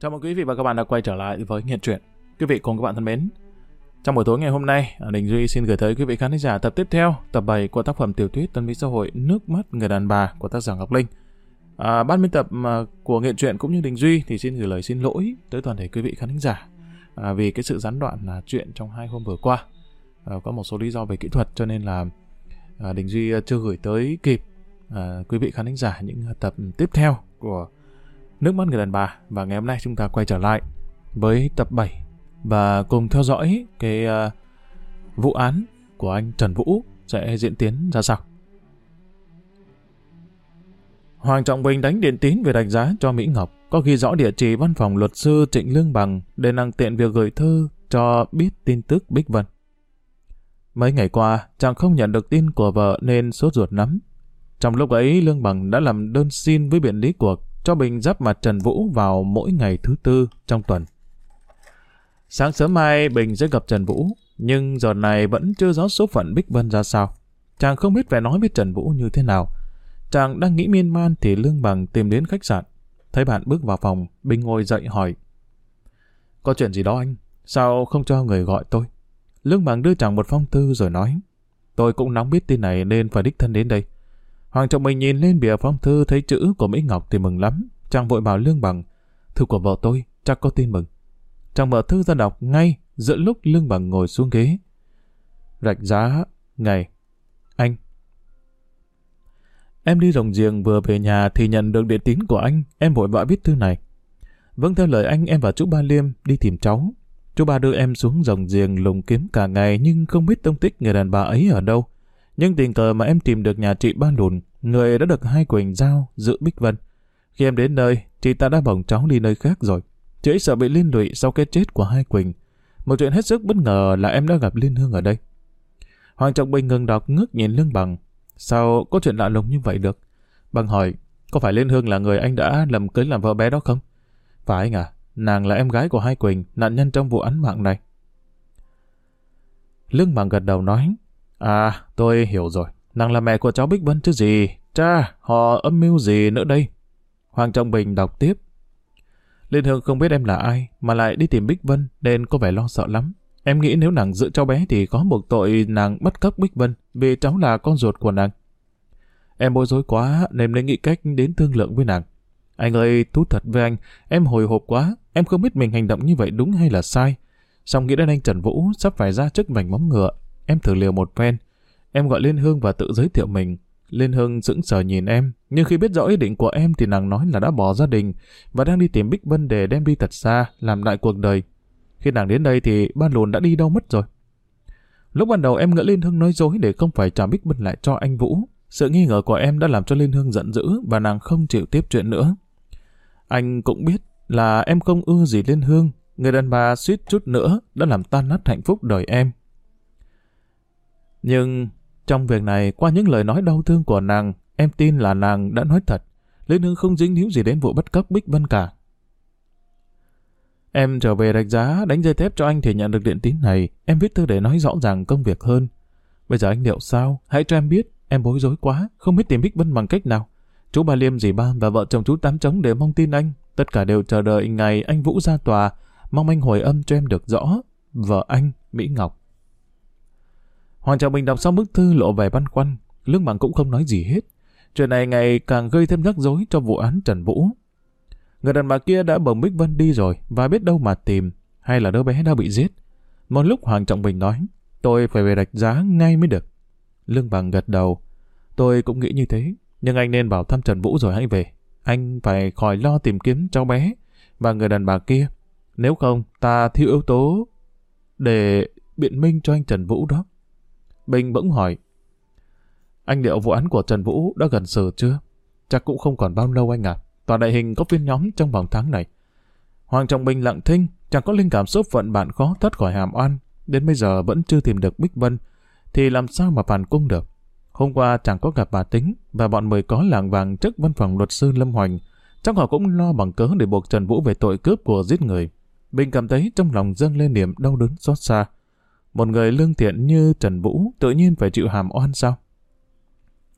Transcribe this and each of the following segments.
Chào mừng quý vị và các bạn đã quay trở lại với Nghiệt Truyện. Quý vị cùng các bạn thân mến, trong buổi tối ngày hôm nay, à, Đình Duy xin gửi tới quý vị khán giả tập tiếp theo, tập 7 của tác phẩm tiểu thuyết Tân mỹ xã hội Nước mắt người đàn bà của tác giả Ngọc Linh. À, ban biên tập à, của Nghiệt Truyện cũng như Đình Duy thì xin gửi lời xin lỗi tới toàn thể quý vị khán giả à, vì cái sự gián đoạn là chuyện trong hai hôm vừa qua. À, có một số lý do về kỹ thuật cho nên là à, Đình Duy à, chưa gửi tới kịp à, quý vị khán giả những tập tiếp theo của Nước mắt người đàn bà và ngày hôm nay chúng ta quay trở lại với tập 7 và cùng theo dõi cái uh, vụ án của anh Trần Vũ sẽ diễn tiến ra sao. Hoàng Trọng Bình đánh điện tín về đánh giá cho Mỹ Ngọc, có ghi rõ địa chỉ văn phòng luật sư Trịnh Lương Bằng để năng tiện việc gửi thư cho biết tin tức Bích Vân. Mấy ngày qua, chàng không nhận được tin của vợ nên sốt ruột lắm. Trong lúc ấy, Lương Bằng đã làm đơn xin với biện lý cuộc cho Bình giáp mặt Trần Vũ vào mỗi ngày thứ tư trong tuần. Sáng sớm mai Bình sẽ gặp Trần Vũ, nhưng giờ này vẫn chưa rõ số phận Bích Vân ra sao. Chàng không biết phải nói với Trần Vũ như thế nào. Chàng đang nghĩ miên man thì Lương Bằng tìm đến khách sạn. Thấy bạn bước vào phòng, Bình ngồi dậy hỏi. Có chuyện gì đó anh? Sao không cho người gọi tôi? Lương Bằng đưa chàng một phong thư rồi nói. Tôi cũng nóng biết tin này nên phải đích thân đến đây. Hoàng Trọng Bình nhìn lên bìa phong thư thấy chữ của Mỹ Ngọc thì mừng lắm. Chàng vội bảo Lương Bằng. Thư của vợ tôi, chắc có tin mừng. Chàng mở thư ra đọc ngay giữa lúc Lương Bằng ngồi xuống ghế. Rạch giá, ngày. Anh. Em đi rồng giềng vừa về nhà thì nhận được điện tín của anh, em vội vã viết thư này. Vâng theo lời anh em và chú Ba Liêm đi tìm cháu. Chú Ba đưa em xuống rồng giềng lùng kiếm cả ngày nhưng không biết tông tích người đàn bà ấy ở đâu. Nhưng tình cờ mà em tìm được nhà chị Ba Lùn, người đã được hai Quỳnh giao giữ Bích Vân. Khi em đến nơi, chị ta đã bỏng cháu đi nơi khác rồi. Chị ấy sợ bị liên lụy sau cái chết của hai Quỳnh. Một chuyện hết sức bất ngờ là em đã gặp Liên Hương ở đây. Hoàng Trọng Bình ngừng đọc ngước nhìn Lương Bằng. Sao có chuyện lạ lùng như vậy được? Bằng hỏi, có phải Liên Hương là người anh đã lầm cưới làm vợ bé đó không? Phải anh à, nàng là em gái của hai Quỳnh, nạn nhân trong vụ án mạng này. Lương Bằng gật đầu nói, À, tôi hiểu rồi. Nàng là mẹ của cháu Bích Vân chứ gì. Cha, họ âm mưu gì nữa đây? Hoàng Trọng Bình đọc tiếp. Liên Hương không biết em là ai, mà lại đi tìm Bích Vân, nên có vẻ lo sợ lắm. Em nghĩ nếu nàng giữ cháu bé thì có buộc tội nàng bắt cóc Bích Vân, vì cháu là con ruột của nàng. Em bối rối quá, nên nên nghĩ cách đến thương lượng với nàng. Anh ơi, thú thật với anh, em hồi hộp quá, em không biết mình hành động như vậy đúng hay là sai. Xong nghĩ đến anh Trần Vũ sắp phải ra chức vành móng ngựa, Em thử liều một phen. Em gọi Liên Hương và tự giới thiệu mình. Liên Hương sững sờ nhìn em, nhưng khi biết rõ ý định của em thì nàng nói là đã bỏ gia đình và đang đi tìm Bích Vân để đem đi thật xa, làm lại cuộc đời. Khi nàng đến đây thì ba lùn đã đi đâu mất rồi. Lúc ban đầu em ngỡ Liên Hương nói dối để không phải trả Bích Vân lại cho anh Vũ. Sự nghi ngờ của em đã làm cho Liên Hương giận dữ và nàng không chịu tiếp chuyện nữa. Anh cũng biết là em không ưa gì Liên Hương, người đàn bà suýt chút nữa đã làm tan nát hạnh phúc đời em. Nhưng trong việc này, qua những lời nói đau thương của nàng, em tin là nàng đã nói thật. Lê Hương không dính níu gì đến vụ bắt cóc Bích Vân cả. Em trở về đánh giá, đánh dây thép cho anh thì nhận được điện tín này. Em viết thư để nói rõ ràng công việc hơn. Bây giờ anh liệu sao? Hãy cho em biết. Em bối rối quá, không biết tìm Bích Vân bằng cách nào. Chú ba Liêm dì ba và vợ chồng chú Tám Trống để mong tin anh. Tất cả đều chờ đợi ngày anh Vũ ra tòa. Mong anh hồi âm cho em được rõ. Vợ anh, Mỹ Ngọc. Hoàng Trọng Bình đọc xong bức thư lộ vẻ băn khoăn, Lương Bằng cũng không nói gì hết. Chuyện này ngày càng gây thêm rắc rối cho vụ án Trần Vũ. Người đàn bà kia đã bồng Bích Vân đi rồi và biết đâu mà tìm, hay là đứa bé đã bị giết. Một lúc Hoàng Trọng Bình nói, tôi phải về đạch giá ngay mới được. Lương Bằng gật đầu, tôi cũng nghĩ như thế, nhưng anh nên bảo thăm Trần Vũ rồi hãy về. Anh phải khỏi lo tìm kiếm cháu bé và người đàn bà kia. Nếu không, ta thiếu yếu tố để biện minh cho anh Trần Vũ đó. Bình bỗng hỏi. Anh liệu vụ án của Trần Vũ đã gần xử chưa? Chắc cũng không còn bao lâu anh à. Tòa đại hình có phiên nhóm trong vòng tháng này. Hoàng Trọng Bình lặng thinh, chẳng có linh cảm số phận bạn khó thoát khỏi hàm oan. Đến bây giờ vẫn chưa tìm được Bích Vân, thì làm sao mà phản cung được? Hôm qua chẳng có gặp bà Tính và bọn mười có làng vàng trước văn phòng luật sư Lâm Hoành. Chắc họ cũng lo bằng cớ để buộc Trần Vũ về tội cướp của giết người. Bình cảm thấy trong lòng dâng lên niềm đau đớn xót xa. Một người lương thiện như Trần Vũ tự nhiên phải chịu hàm oan sao?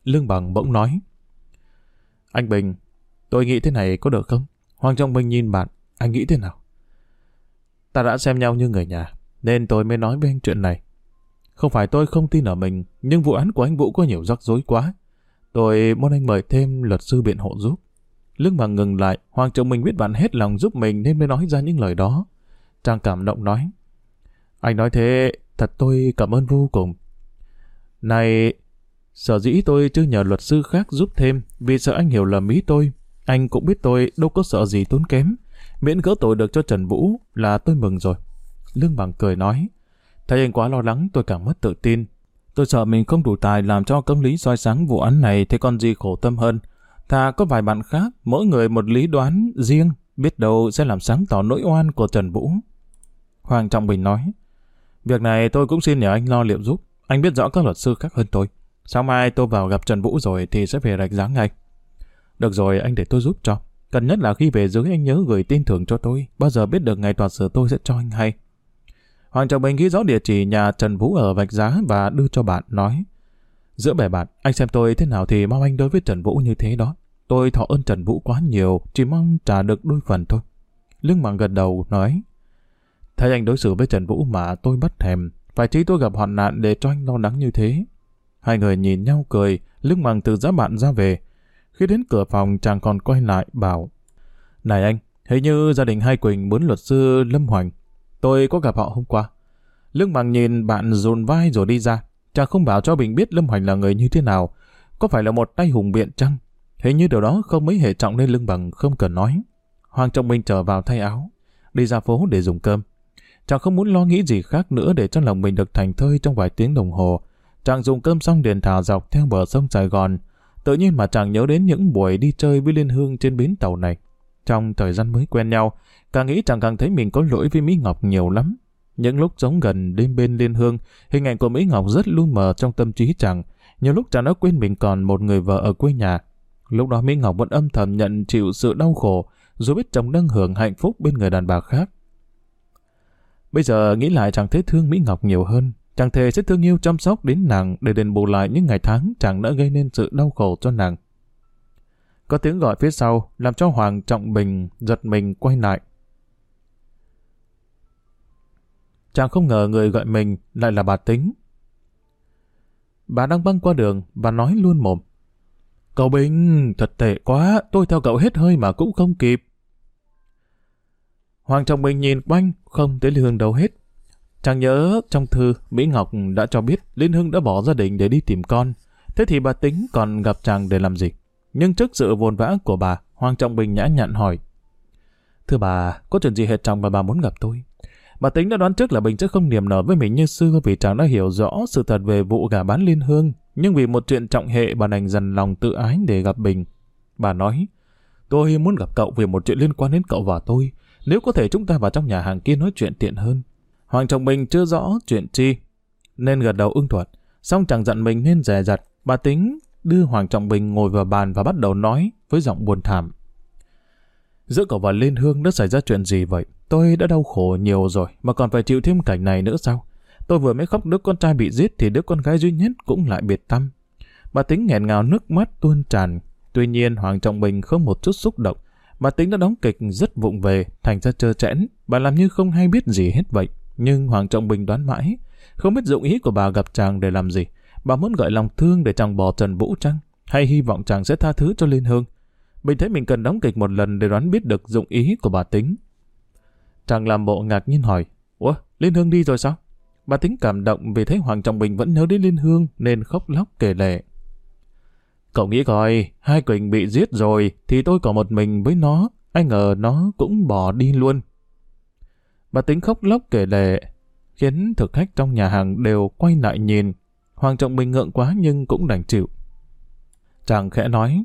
Lương Bằng bỗng nói. Anh Bình, tôi nghĩ thế này có được không? Hoàng Trọng Bình nhìn bạn. Anh nghĩ thế nào? Ta đã xem nhau như người nhà, nên tôi mới nói với anh chuyện này. Không phải tôi không tin ở mình, nhưng vụ án của anh Vũ có nhiều rắc rối quá. Tôi muốn anh mời thêm luật sư biện hộ giúp. Lương bằng ngừng lại, Hoàng Trọng Bình biết bạn hết lòng giúp mình nên mới nói ra những lời đó. Trang cảm động nói. Anh nói thế, thật tôi cảm ơn vô cùng. Này, sở dĩ tôi chưa nhờ luật sư khác giúp thêm vì sợ anh hiểu lầm ý tôi. Anh cũng biết tôi đâu có sợ gì tốn kém. Miễn gỡ tội được cho Trần Vũ là tôi mừng rồi. Lương Bằng cười nói. Thấy anh quá lo lắng tôi càng mất tự tin. Tôi sợ mình không đủ tài làm cho công lý soi sáng vụ án này thì còn gì khổ tâm hơn. Thà có vài bạn khác, mỗi người một lý đoán riêng, biết đâu sẽ làm sáng tỏ nỗi oan của Trần Vũ. Hoàng Trọng Bình nói, Việc này tôi cũng xin nhờ anh lo liệu giúp. Anh biết rõ các luật sư khác hơn tôi. Sáng mai tôi vào gặp Trần Vũ rồi thì sẽ về rạch giá ngay. Được rồi, anh để tôi giúp cho. Cần nhất là khi về dưới anh nhớ gửi tin thưởng cho tôi. Bao giờ biết được ngày tòa sửa tôi sẽ cho anh hay. Hoàng Trọng Bình ghi rõ địa chỉ nhà Trần Vũ ở vạch giá và đưa cho bạn nói. Giữa bè bạn, anh xem tôi thế nào thì mong anh đối với Trần Vũ như thế đó. Tôi thọ ơn Trần Vũ quá nhiều, chỉ mong trả được đôi phần thôi. Lương Mạng gật đầu nói. Thấy anh đối xử với Trần Vũ mà tôi bất thèm, phải chí tôi gặp hoạn nạn để cho anh lo lắng như thế. Hai người nhìn nhau cười, Lương Bằng từ giá bạn ra về. Khi đến cửa phòng chàng còn quay lại bảo Này anh, hình như gia đình Hai Quỳnh muốn luật sư Lâm Hoành. Tôi có gặp họ hôm qua. Lương Bằng nhìn bạn dồn vai rồi đi ra. Chàng không bảo cho Bình biết Lâm Hoành là người như thế nào. Có phải là một tay hùng biện chăng? Hình như điều đó không mấy hệ trọng nên Lương Bằng không cần nói. Hoàng Trọng Minh trở vào thay áo, đi ra phố để dùng cơm. Chàng không muốn lo nghĩ gì khác nữa để cho lòng mình được thành thơi trong vài tiếng đồng hồ. Chàng dùng cơm xong điền thả dọc theo bờ sông Sài Gòn. Tự nhiên mà chàng nhớ đến những buổi đi chơi với Liên Hương trên bến tàu này. Trong thời gian mới quen nhau, càng nghĩ chàng càng thấy mình có lỗi với Mỹ Ngọc nhiều lắm. Những lúc sống gần đêm bên Liên Hương, hình ảnh của Mỹ Ngọc rất lu mờ trong tâm trí chàng. Nhiều lúc chàng đã quên mình còn một người vợ ở quê nhà. Lúc đó Mỹ Ngọc vẫn âm thầm nhận chịu sự đau khổ, dù biết chồng đang hưởng hạnh phúc bên người đàn bà khác. Bây giờ nghĩ lại chàng thấy thương Mỹ Ngọc nhiều hơn. Chàng thề sẽ thương yêu chăm sóc đến nàng để đền bù lại những ngày tháng chàng đã gây nên sự đau khổ cho nàng. Có tiếng gọi phía sau làm cho Hoàng Trọng Bình giật mình quay lại. Chàng không ngờ người gọi mình lại là bà Tính. Bà đang băng qua đường và nói luôn mồm. Cậu Bình, thật tệ quá, tôi theo cậu hết hơi mà cũng không kịp. Hoàng Trọng Bình nhìn quanh, không thấy Liên Hương đâu hết. Chàng nhớ trong thư, Mỹ Ngọc đã cho biết Liên Hương đã bỏ gia đình để đi tìm con. Thế thì bà tính còn gặp chàng để làm gì? Nhưng trước sự vồn vã của bà, Hoàng Trọng Bình nhã nhặn hỏi. Thưa bà, có chuyện gì hết trọng mà bà muốn gặp tôi? Bà tính đã đoán trước là Bình sẽ không niềm nở với mình như xưa vì chàng đã hiểu rõ sự thật về vụ gà bán liên hương. Nhưng vì một chuyện trọng hệ bà đành dần lòng tự ái để gặp Bình. Bà nói, tôi muốn gặp cậu vì một chuyện liên quan đến cậu và tôi. Nếu có thể chúng ta vào trong nhà hàng kia nói chuyện tiện hơn. Hoàng Trọng Bình chưa rõ chuyện chi, nên gật đầu ưng thuận. Xong chàng dặn mình nên dè dặt, bà tính đưa Hoàng Trọng Bình ngồi vào bàn và bắt đầu nói với giọng buồn thảm. Giữa cậu và Liên Hương đã xảy ra chuyện gì vậy? Tôi đã đau khổ nhiều rồi, mà còn phải chịu thêm cảnh này nữa sao? Tôi vừa mới khóc đứa con trai bị giết thì đứa con gái duy nhất cũng lại biệt tâm. Bà tính nghẹn ngào nước mắt tuôn tràn. Tuy nhiên Hoàng Trọng Bình không một chút xúc động. Bà tính đã đóng kịch rất vụng về, thành ra trơ trẽn. Bà làm như không hay biết gì hết vậy. Nhưng Hoàng Trọng Bình đoán mãi. Không biết dụng ý của bà gặp chàng để làm gì. Bà muốn gợi lòng thương để chàng bỏ Trần Vũ Trăng. Hay hy vọng chàng sẽ tha thứ cho Liên Hương. Bình thấy mình cần đóng kịch một lần để đoán biết được dụng ý của bà tính. Chàng làm bộ ngạc nhiên hỏi, Ủa, Liên Hương đi rồi sao? Bà tính cảm động vì thấy Hoàng Trọng Bình vẫn nhớ đến Liên Hương nên khóc lóc kể lệ. Cậu nghĩ coi, hai Quỳnh bị giết rồi thì tôi còn một mình với nó, anh ngờ nó cũng bỏ đi luôn. Bà tính khóc lóc kể lệ, khiến thực khách trong nhà hàng đều quay lại nhìn. Hoàng Trọng Bình ngượng quá nhưng cũng đành chịu. Chàng khẽ nói,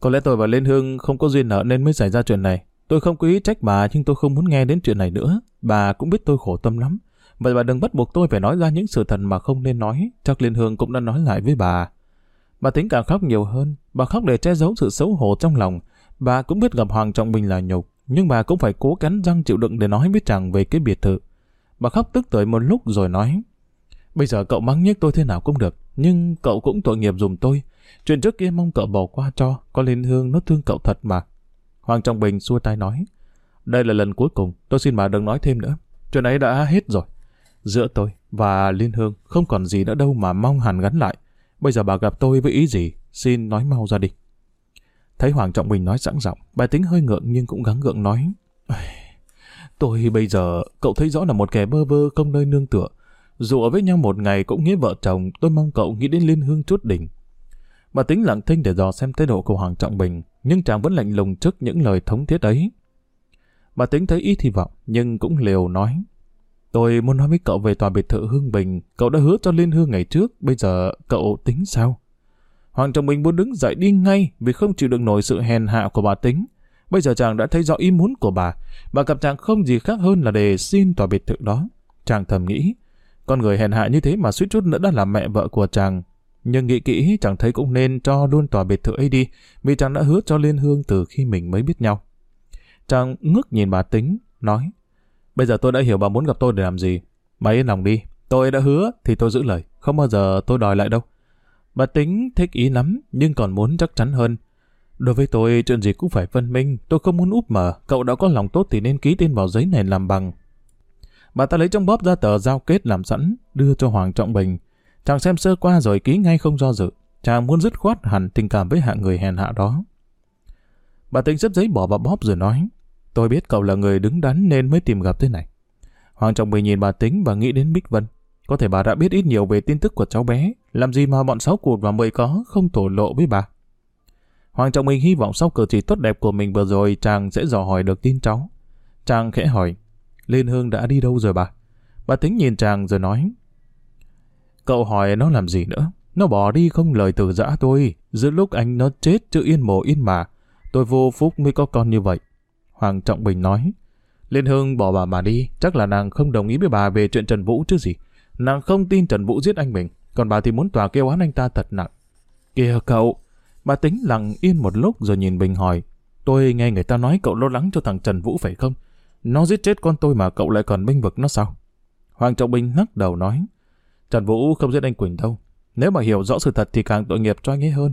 có lẽ tôi và Liên Hương không có duyên nợ nên mới xảy ra chuyện này. Tôi không quý trách bà nhưng tôi không muốn nghe đến chuyện này nữa. Bà cũng biết tôi khổ tâm lắm. Vậy bà đừng bắt buộc tôi phải nói ra những sự thật mà không nên nói. Chắc Liên Hương cũng đã nói lại với bà. Bà tính càng khóc nhiều hơn. Bà khóc để che giấu sự xấu hổ trong lòng. Bà cũng biết gặp Hoàng Trọng Bình là nhục. Nhưng bà cũng phải cố cắn răng chịu đựng để nói với chàng về cái biệt thự. Bà khóc tức tới một lúc rồi nói. Bây giờ cậu mắng nhức tôi thế nào cũng được. Nhưng cậu cũng tội nghiệp dùm tôi. Chuyện trước kia mong cậu bỏ qua cho. Có Liên Hương nó thương cậu thật mà. Hoàng Trọng Bình xua tay nói. Đây là lần cuối cùng, tôi xin bà đừng nói thêm nữa. Chuyện ấy đã hết rồi. Giữa tôi và Liên Hương không còn gì nữa đâu mà mong hàn gắn lại. Bây giờ bà gặp tôi với ý gì, xin nói mau ra đi. Thấy Hoàng Trọng Bình nói sẵn giọng, bà tính hơi ngượng nhưng cũng gắng gượng nói. Tôi bây giờ, cậu thấy rõ là một kẻ bơ vơ không nơi nương tựa. Dù ở với nhau một ngày cũng nghĩa vợ chồng, tôi mong cậu nghĩ đến Liên Hương chút đỉnh. Bà tính lặng thinh để dò xem thái độ của Hoàng Trọng Bình, nhưng chàng vẫn lạnh lùng trước những lời thống thiết ấy. Bà tính thấy ít hy vọng, nhưng cũng liều nói. Tôi muốn nói với cậu về tòa biệt thự Hương Bình, cậu đã hứa cho Liên Hương ngày trước, bây giờ cậu tính sao? Hoàng Trọng Bình muốn đứng dậy đi ngay vì không chịu được nổi sự hèn hạ của bà tính. Bây giờ chàng đã thấy rõ ý muốn của bà, bà gặp chàng không gì khác hơn là để xin tòa biệt thự đó. Chàng thầm nghĩ, con người hèn hạ như thế mà suýt chút nữa đã là mẹ vợ của chàng. Nhưng nghĩ kỹ chàng thấy cũng nên cho luôn tòa biệt thự ấy đi, vì chàng đã hứa cho Liên Hương từ khi mình mới biết nhau. Chàng ngước nhìn bà tính, nói, bây giờ tôi đã hiểu bà muốn gặp tôi để làm gì. Bà yên lòng đi, tôi đã hứa thì tôi giữ lời, không bao giờ tôi đòi lại đâu. Bà tính thích ý lắm, nhưng còn muốn chắc chắn hơn. Đối với tôi, chuyện gì cũng phải phân minh, tôi không muốn úp mở, cậu đã có lòng tốt thì nên ký tên vào giấy này làm bằng. Bà ta lấy trong bóp ra tờ giao kết làm sẵn, đưa cho Hoàng Trọng Bình. Chàng xem sơ qua rồi ký ngay không do dự. Chàng muốn dứt khoát hẳn tình cảm với hạng người hèn hạ đó. Bà tính xếp giấy bỏ vào bóp rồi nói, tôi biết cậu là người đứng đắn nên mới tìm gặp thế này. Hoàng Trọng Bình nhìn bà tính và nghĩ đến Bích Vân. Có thể bà đã biết ít nhiều về tin tức của cháu bé, làm gì mà bọn sáu cụt và mười có không thổ lộ với bà. Hoàng Trọng bình hy vọng sau cử chỉ tốt đẹp của mình vừa rồi chàng sẽ dò hỏi được tin cháu. Chàng khẽ hỏi, Liên Hương đã đi đâu rồi bà? Bà tính nhìn chàng rồi nói, Cậu hỏi nó làm gì nữa? Nó bỏ đi không lời từ giã tôi, giữa lúc anh nó chết chứ yên mồ yên mà. Tôi vô phúc mới có con như vậy. Hoàng Trọng Bình nói, Liên Hương bỏ bà mà đi, chắc là nàng không đồng ý với bà về chuyện Trần Vũ chứ gì. Nàng không tin Trần Vũ giết anh mình, còn bà thì muốn tòa kêu án anh ta thật nặng. Kìa cậu, bà tính lặng yên một lúc rồi nhìn Bình hỏi, tôi nghe người ta nói cậu lo lắng cho thằng Trần Vũ phải không? Nó giết chết con tôi mà cậu lại còn binh vực nó sao? Hoàng Trọng Bình lắc đầu nói, Trần Vũ không giết anh Quỳnh đâu. Nếu mà hiểu rõ sự thật thì càng tội nghiệp cho anh ấy hơn.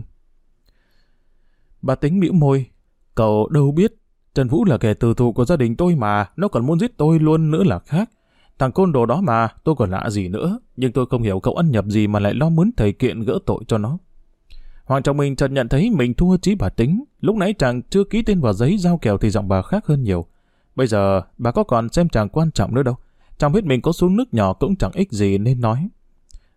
Bà tính bĩu môi, cậu đâu biết, Trần Vũ là kẻ từ thù của gia đình tôi mà, nó còn muốn giết tôi luôn nữa là khác. Thằng côn đồ đó mà, tôi còn lạ gì nữa, nhưng tôi không hiểu cậu ăn nhập gì mà lại lo muốn thầy kiện gỡ tội cho nó. Hoàng Trọng Minh chợt nhận thấy mình thua trí bà tính, lúc nãy chàng chưa ký tên vào giấy giao kèo thì giọng bà khác hơn nhiều. Bây giờ, bà có còn xem chàng quan trọng nữa đâu. Chàng biết mình có xuống nước nhỏ cũng chẳng ích gì nên nói.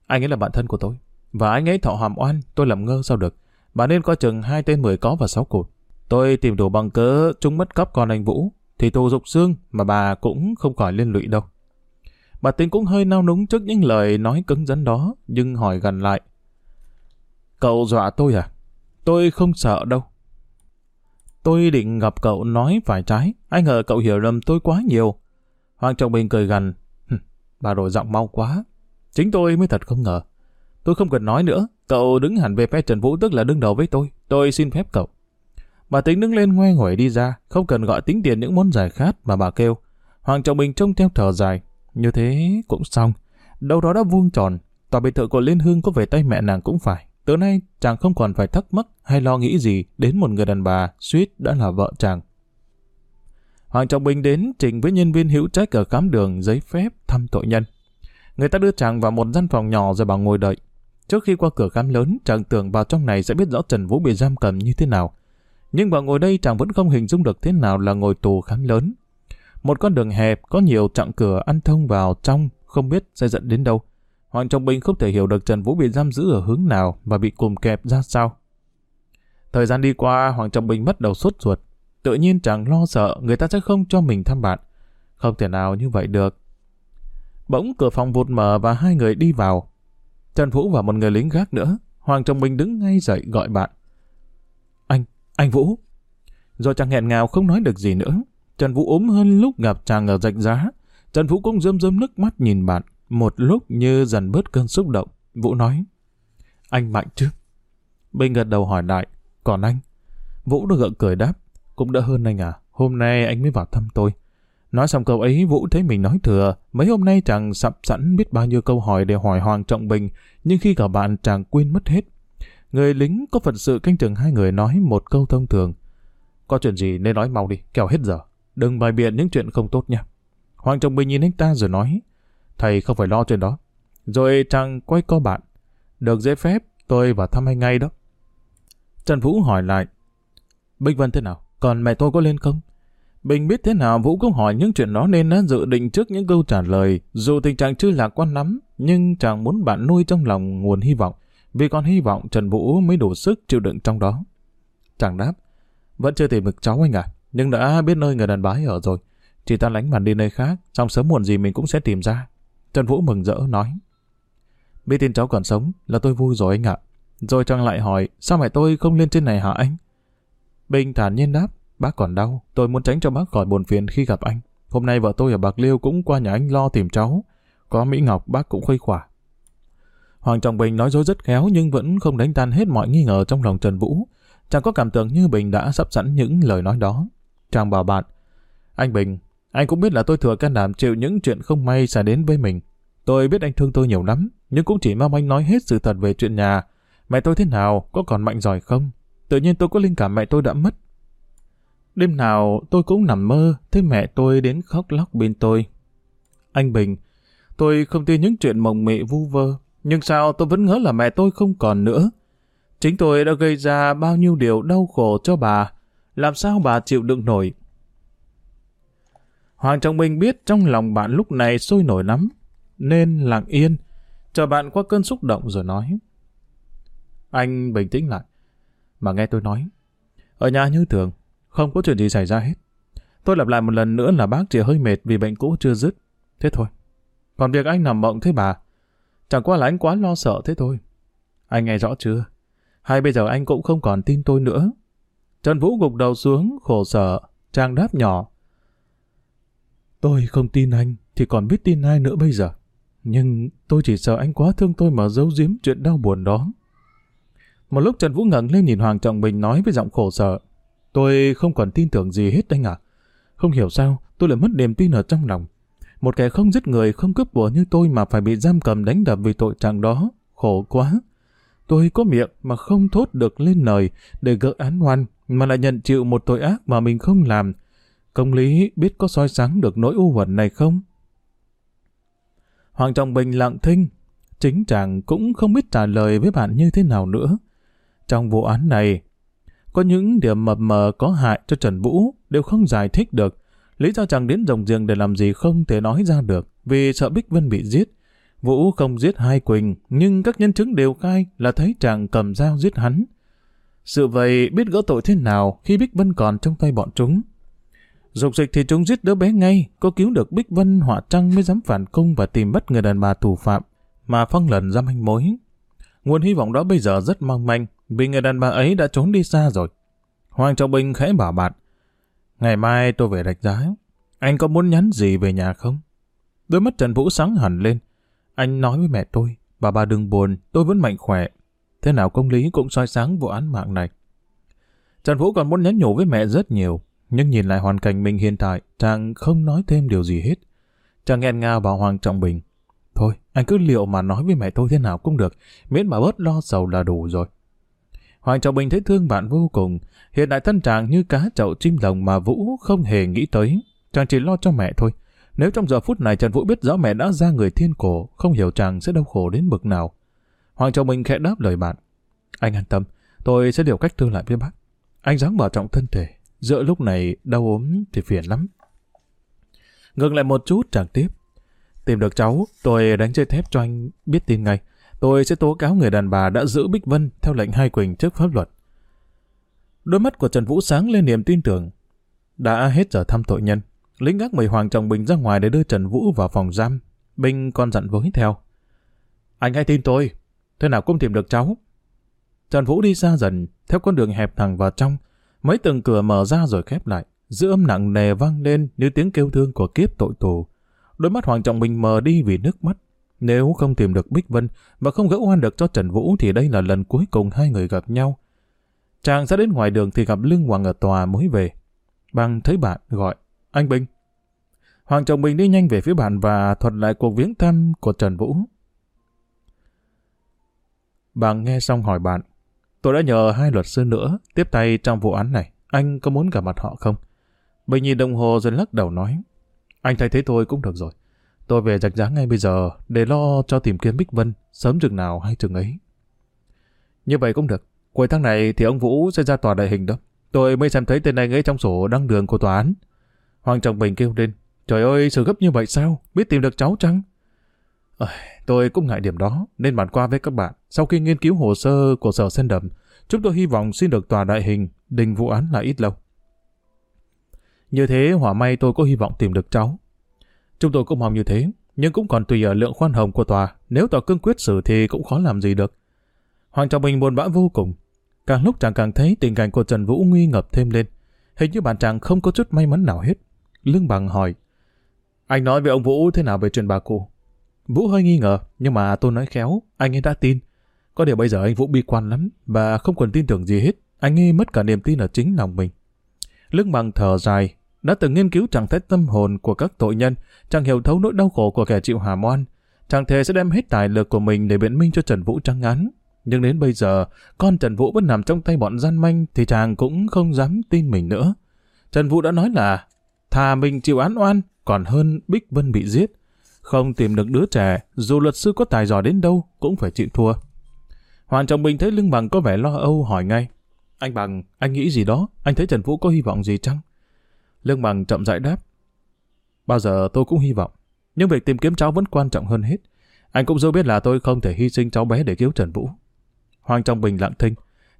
Anh ấy là bạn thân của tôi, và anh ấy thọ hàm oan, tôi làm ngơ sao được. Bà nên coi chừng hai tên mười có và sáu cột. Tôi tìm đủ bằng cớ chúng mất cắp con anh Vũ, thì tù dục xương mà bà cũng không khỏi liên lụy đâu. Bà tính cũng hơi nao núng trước những lời nói cứng rắn đó, nhưng hỏi gần lại. Cậu dọa tôi à? Tôi không sợ đâu. Tôi định gặp cậu nói phải trái, anh ngờ cậu hiểu lầm tôi quá nhiều. Hoàng Trọng Bình cười gần. Bà đổi giọng mau quá. Chính tôi mới thật không ngờ. Tôi không cần nói nữa, cậu đứng hẳn về phe Trần Vũ tức là đứng đầu với tôi. Tôi xin phép cậu. Bà tính đứng lên ngoe nguẩy đi ra, không cần gọi tính tiền những món giải khát mà bà kêu. Hoàng Trọng Bình trông theo thở dài. Như thế cũng xong. Đâu đó đã vuông tròn. Tòa biệt thự của Liên Hương có về tay mẹ nàng cũng phải. Từ nay chàng không còn phải thắc mắc hay lo nghĩ gì đến một người đàn bà suýt đã là vợ chàng. Hoàng Trọng Bình đến trình với nhân viên hữu trách ở khám đường giấy phép thăm tội nhân. Người ta đưa chàng vào một gian phòng nhỏ rồi bà ngồi đợi. Trước khi qua cửa khám lớn, chàng tưởng vào trong này sẽ biết rõ Trần Vũ bị giam cầm như thế nào. Nhưng vào ngồi đây chàng vẫn không hình dung được thế nào là ngồi tù khám lớn. Một con đường hẹp có nhiều chặng cửa ăn thông vào trong, không biết sẽ dẫn đến đâu. Hoàng Trọng Bình không thể hiểu được Trần Vũ bị giam giữ ở hướng nào và bị cùm kẹp ra sao. Thời gian đi qua, Hoàng Trọng Bình bắt đầu sốt ruột. Tự nhiên chàng lo sợ người ta sẽ không cho mình thăm bạn. Không thể nào như vậy được. Bỗng cửa phòng vụt mở và hai người đi vào. Trần Vũ và một người lính gác nữa. Hoàng Trọng Bình đứng ngay dậy gọi bạn. Anh, Vũ. Do chàng nghẹn ngào không nói được gì nữa. Trần Vũ ốm hơn lúc gặp chàng ở rạch giá. Trần Vũ cũng rơm rơm nước mắt nhìn bạn, một lúc như dần bớt cơn xúc động. Vũ nói, anh mạnh chứ? Bình gật đầu hỏi lại, còn anh? Vũ được gượng cười đáp, cũng đỡ hơn anh à, hôm nay anh mới vào thăm tôi. Nói xong câu ấy, Vũ thấy mình nói thừa. Mấy hôm nay chàng sắp sẵn biết bao nhiêu câu hỏi để hỏi Hoàng Trọng Bình, nhưng khi gặp bạn chàng quên mất hết. Người lính có phận sự canh chừng hai người nói một câu thông thường. Có chuyện gì nên nói mau đi, kẻo hết giờ. đừng bài biện những chuyện không tốt nha. Hoàng Trọng Bình nhìn anh ta rồi nói, thầy không phải lo chuyện đó. Rồi chàng quay co bạn, được giấy phép, tôi vào thăm anh ngay đó. Trần Vũ hỏi lại, Bình Vân thế nào? Còn mẹ tôi có lên không? Bình biết thế nào Vũ cũng hỏi những chuyện đó nên đã dự định trước những câu trả lời. Dù tình trạng chưa lạc quan lắm, nhưng chàng muốn bạn nuôi trong lòng nguồn hy vọng. Vì còn hy vọng Trần Vũ mới đủ sức chịu đựng trong đó. Chàng đáp, vẫn chưa tìm được cháu anh à, nhưng đã biết nơi người đàn bà ấy ở rồi. Chỉ ta lánh màn đi nơi khác, xong sớm muộn gì mình cũng sẽ tìm ra. Trần Vũ mừng rỡ nói, biết tin cháu còn sống là tôi vui rồi anh ạ. Rồi chàng lại hỏi, sao mẹ tôi không lên trên này hả anh? Bình thản nhiên đáp, bác còn đau, tôi muốn tránh cho bác khỏi buồn phiền khi gặp anh. Hôm nay vợ tôi ở Bạc Liêu cũng qua nhà anh lo tìm cháu. Có Mỹ Ngọc bác cũng khuây khỏa. Hoàng Trọng Bình nói dối rất khéo nhưng vẫn không đánh tan hết mọi nghi ngờ trong lòng Trần Vũ. Chàng có cảm tưởng như Bình đã sắp sẵn những lời nói đó. Chàng bảo bạn, anh Bình, anh cũng biết là tôi thừa can đảm chịu những chuyện không may xảy đến với mình. Tôi biết anh thương tôi nhiều lắm, nhưng cũng chỉ mong anh nói hết sự thật về chuyện nhà. Mẹ tôi thế nào, có còn mạnh giỏi không? Tự nhiên tôi có linh cảm mẹ tôi đã mất. Đêm nào tôi cũng nằm mơ, thấy mẹ tôi đến khóc lóc bên tôi. Anh Bình, tôi không tin những chuyện mộng mị vu vơ, nhưng sao tôi vẫn ngỡ là mẹ tôi không còn nữa. Chính tôi đã gây ra bao nhiêu điều đau khổ cho bà, làm sao bà chịu đựng nổi. Hoàng Trọng Minh biết trong lòng bạn lúc này sôi nổi lắm, nên lặng yên, chờ bạn qua cơn xúc động rồi nói. Anh bình tĩnh lại, mà nghe tôi nói. Ở nhà như thường, không có chuyện gì xảy ra hết. Tôi lặp lại một lần nữa là bác chỉ hơi mệt vì bệnh cũ chưa dứt. Thế thôi. Còn việc anh nằm mộng thế bà, chẳng qua là anh quá lo sợ thế thôi. Anh nghe rõ chưa? Hay bây giờ anh cũng không còn tin tôi nữa? Trần Vũ gục đầu xuống, khổ sở, trang đáp nhỏ. Tôi không tin anh, thì còn biết tin ai nữa bây giờ. Nhưng tôi chỉ sợ anh quá thương tôi mà giấu giếm chuyện đau buồn đó. Một lúc Trần Vũ ngẩng lên nhìn Hoàng Trọng Bình nói với giọng khổ sở. Tôi không còn tin tưởng gì hết anh ạ. Không hiểu sao, tôi lại mất niềm tin ở trong lòng. Một kẻ không giết người, không cướp của như tôi mà phải bị giam cầm đánh đập vì tội trạng đó. Khổ quá. Tôi có miệng mà không thốt được lên lời để gỡ án oan, mà lại nhận chịu một tội ác mà mình không làm. Công lý biết có soi sáng được nỗi u uẩn này không? Hoàng Trọng Bình lặng thinh. Chính chàng cũng không biết trả lời với bạn như thế nào nữa. Trong vụ án này, có những điểm mập mờ có hại cho Trần Vũ đều không giải thích được. Lý do chàng đến rồng giềng để làm gì không thể nói ra được, vì sợ Bích Vân bị giết. Vũ không giết hai Quỳnh, nhưng các nhân chứng đều khai là thấy chàng cầm dao giết hắn. Sự vậy biết gỡ tội thế nào khi Bích Vân còn trong tay bọn chúng. Dục dịch thì chúng giết đứa bé ngay, có cứu được Bích Vân họa trăng mới dám phản công và tìm bắt người đàn bà thủ phạm, mà phong lần ra manh mối. Nguồn hy vọng đó bây giờ rất mong manh, vì người đàn bà ấy đã trốn đi xa rồi. Hoàng Trọng Bình khẽ bảo bạn, ngày mai tôi về rạch giá, anh có muốn nhắn gì về nhà không? Đôi mắt Trần Vũ sáng hẳn lên, anh nói với mẹ tôi, bà bà đừng buồn, tôi vẫn mạnh khỏe. Thế nào công lý cũng soi sáng vụ án mạng này. Trần Vũ còn muốn nhắn nhủ với mẹ rất nhiều, nhưng nhìn lại hoàn cảnh mình hiện tại, chàng không nói thêm điều gì hết. Chàng nghẹn ngào bảo Hoàng Trọng Bình, thôi, anh cứ liệu mà nói với mẹ tôi thế nào cũng được, miễn mà bớt lo sầu là đủ rồi. Hoàng Trọng Bình thấy thương bạn vô cùng, hiện tại thân trạng như cá chậu chim lồng mà Vũ không hề nghĩ tới. Chàng chỉ lo cho mẹ thôi. Nếu trong giờ phút này Trần Vũ biết rõ mẹ đã ra người thiên cổ, không hiểu chàng sẽ đau khổ đến bực nào. Hoàng Trọng Bình khẽ đáp lời bạn. Anh an tâm, tôi sẽ điều cách thương lại với bác. Anh dáng bảo trọng thân thể, giữa lúc này đau ốm thì phiền lắm. Ngừng lại một chút chàng tiếp. Tìm được cháu, tôi đánh chơi thép cho anh biết tin ngay. Tôi sẽ tố cáo người đàn bà đã giữ Bích Vân theo lệnh hai Quỳnh trước pháp luật. Đôi mắt của Trần Vũ sáng lên niềm tin tưởng. Đã hết giờ thăm tội nhân, lính gác mời Hoàng Trọng Bình ra ngoài để đưa Trần Vũ vào phòng giam. Bình còn dặn với theo. Anh hãy tin tôi, thế nào cũng tìm được cháu. Trần Vũ đi xa dần, theo con đường hẹp thẳng vào trong. Mấy tầng cửa mở ra rồi khép lại, giữa âm nặng nề vang lên như tiếng kêu thương của kiếp tội tù. Đôi mắt Hoàng Trọng Bình mờ đi vì nước mắt. Nếu không tìm được Bích Vân và không gỡ oan được cho Trần Vũ thì đây là lần cuối cùng hai người gặp nhau. Chàng ra đến ngoài đường thì gặp Lương Hoàng ở tòa mới về. Bằng thấy bạn gọi, anh Bình. Hoàng chồng Bình đi nhanh về phía bạn và thuật lại cuộc viếng thăm của Trần Vũ. Bằng nghe xong hỏi bạn, tôi đã nhờ hai luật sư nữa tiếp tay trong vụ án này, anh có muốn gặp mặt họ không? Bình nhìn đồng hồ rồi lắc đầu nói. Anh thấy thế tôi cũng được rồi. Tôi về rạch giá ngay bây giờ để lo cho tìm kiếm Bích Vân sớm chừng nào hay chừng ấy. Như vậy cũng được. Cuối tháng này thì ông Vũ sẽ ra tòa đại hình đó. Tôi mới xem thấy tên này ấy trong sổ đăng đường của tòa án. Hoàng Trọng Bình kêu lên. Trời ơi, sự gấp như vậy sao? Biết tìm được cháu chăng? À, tôi cũng ngại điểm đó, nên bàn qua với các bạn. Sau khi nghiên cứu hồ sơ của sở sen đầm, chúng tôi hy vọng xin được tòa đại hình, đình vụ án là ít lâu. Như thế, hỏa may tôi có hy vọng tìm được cháu. Chúng tôi cũng mong như thế, nhưng cũng còn tùy ở lượng khoan hồng của tòa. Nếu tòa cương quyết xử thì cũng khó làm gì được. Hoàng Trọng Bình buồn bã vô cùng. Càng lúc chàng càng thấy tình cảnh của Trần Vũ nguy ngập thêm lên. Hình như bạn chàng không có chút may mắn nào hết. Lương Bằng hỏi, anh nói với ông Vũ thế nào về chuyện bà cụ? Vũ hơi nghi ngờ, nhưng mà tôi nói khéo, anh ấy đã tin. Có điều bây giờ anh Vũ bi quan lắm, và không còn tin tưởng gì hết. Anh ấy mất cả niềm tin ở chính lòng mình. Lương Bằng thở dài, đã từng nghiên cứu trạng thái tâm hồn của các tội nhân, chẳng hiểu thấu nỗi đau khổ của kẻ chịu hàm oan. Chàng thề sẽ đem hết tài lực của mình để biện minh cho Trần Vũ trăng án. Nhưng đến bây giờ, con Trần Vũ vẫn nằm trong tay bọn gian manh thì chàng cũng không dám tin mình nữa. Trần Vũ đã nói là thà mình chịu án oan còn hơn Bích Vân bị giết. Không tìm được đứa trẻ, dù luật sư có tài giỏi đến đâu cũng phải chịu thua. Hoàng Trọng Bình thấy Lương Bằng có vẻ lo âu hỏi ngay. Anh Bằng, anh nghĩ gì đó? Anh thấy Trần Vũ có hy vọng gì chăng? Lương Bằng chậm rãi đáp. Bao giờ tôi cũng hy vọng. Nhưng việc tìm kiếm cháu vẫn quan trọng hơn hết. Anh cũng dâu biết là tôi không thể hy sinh cháu bé để cứu Trần Vũ. Hoàng Trọng Bình lặng thinh.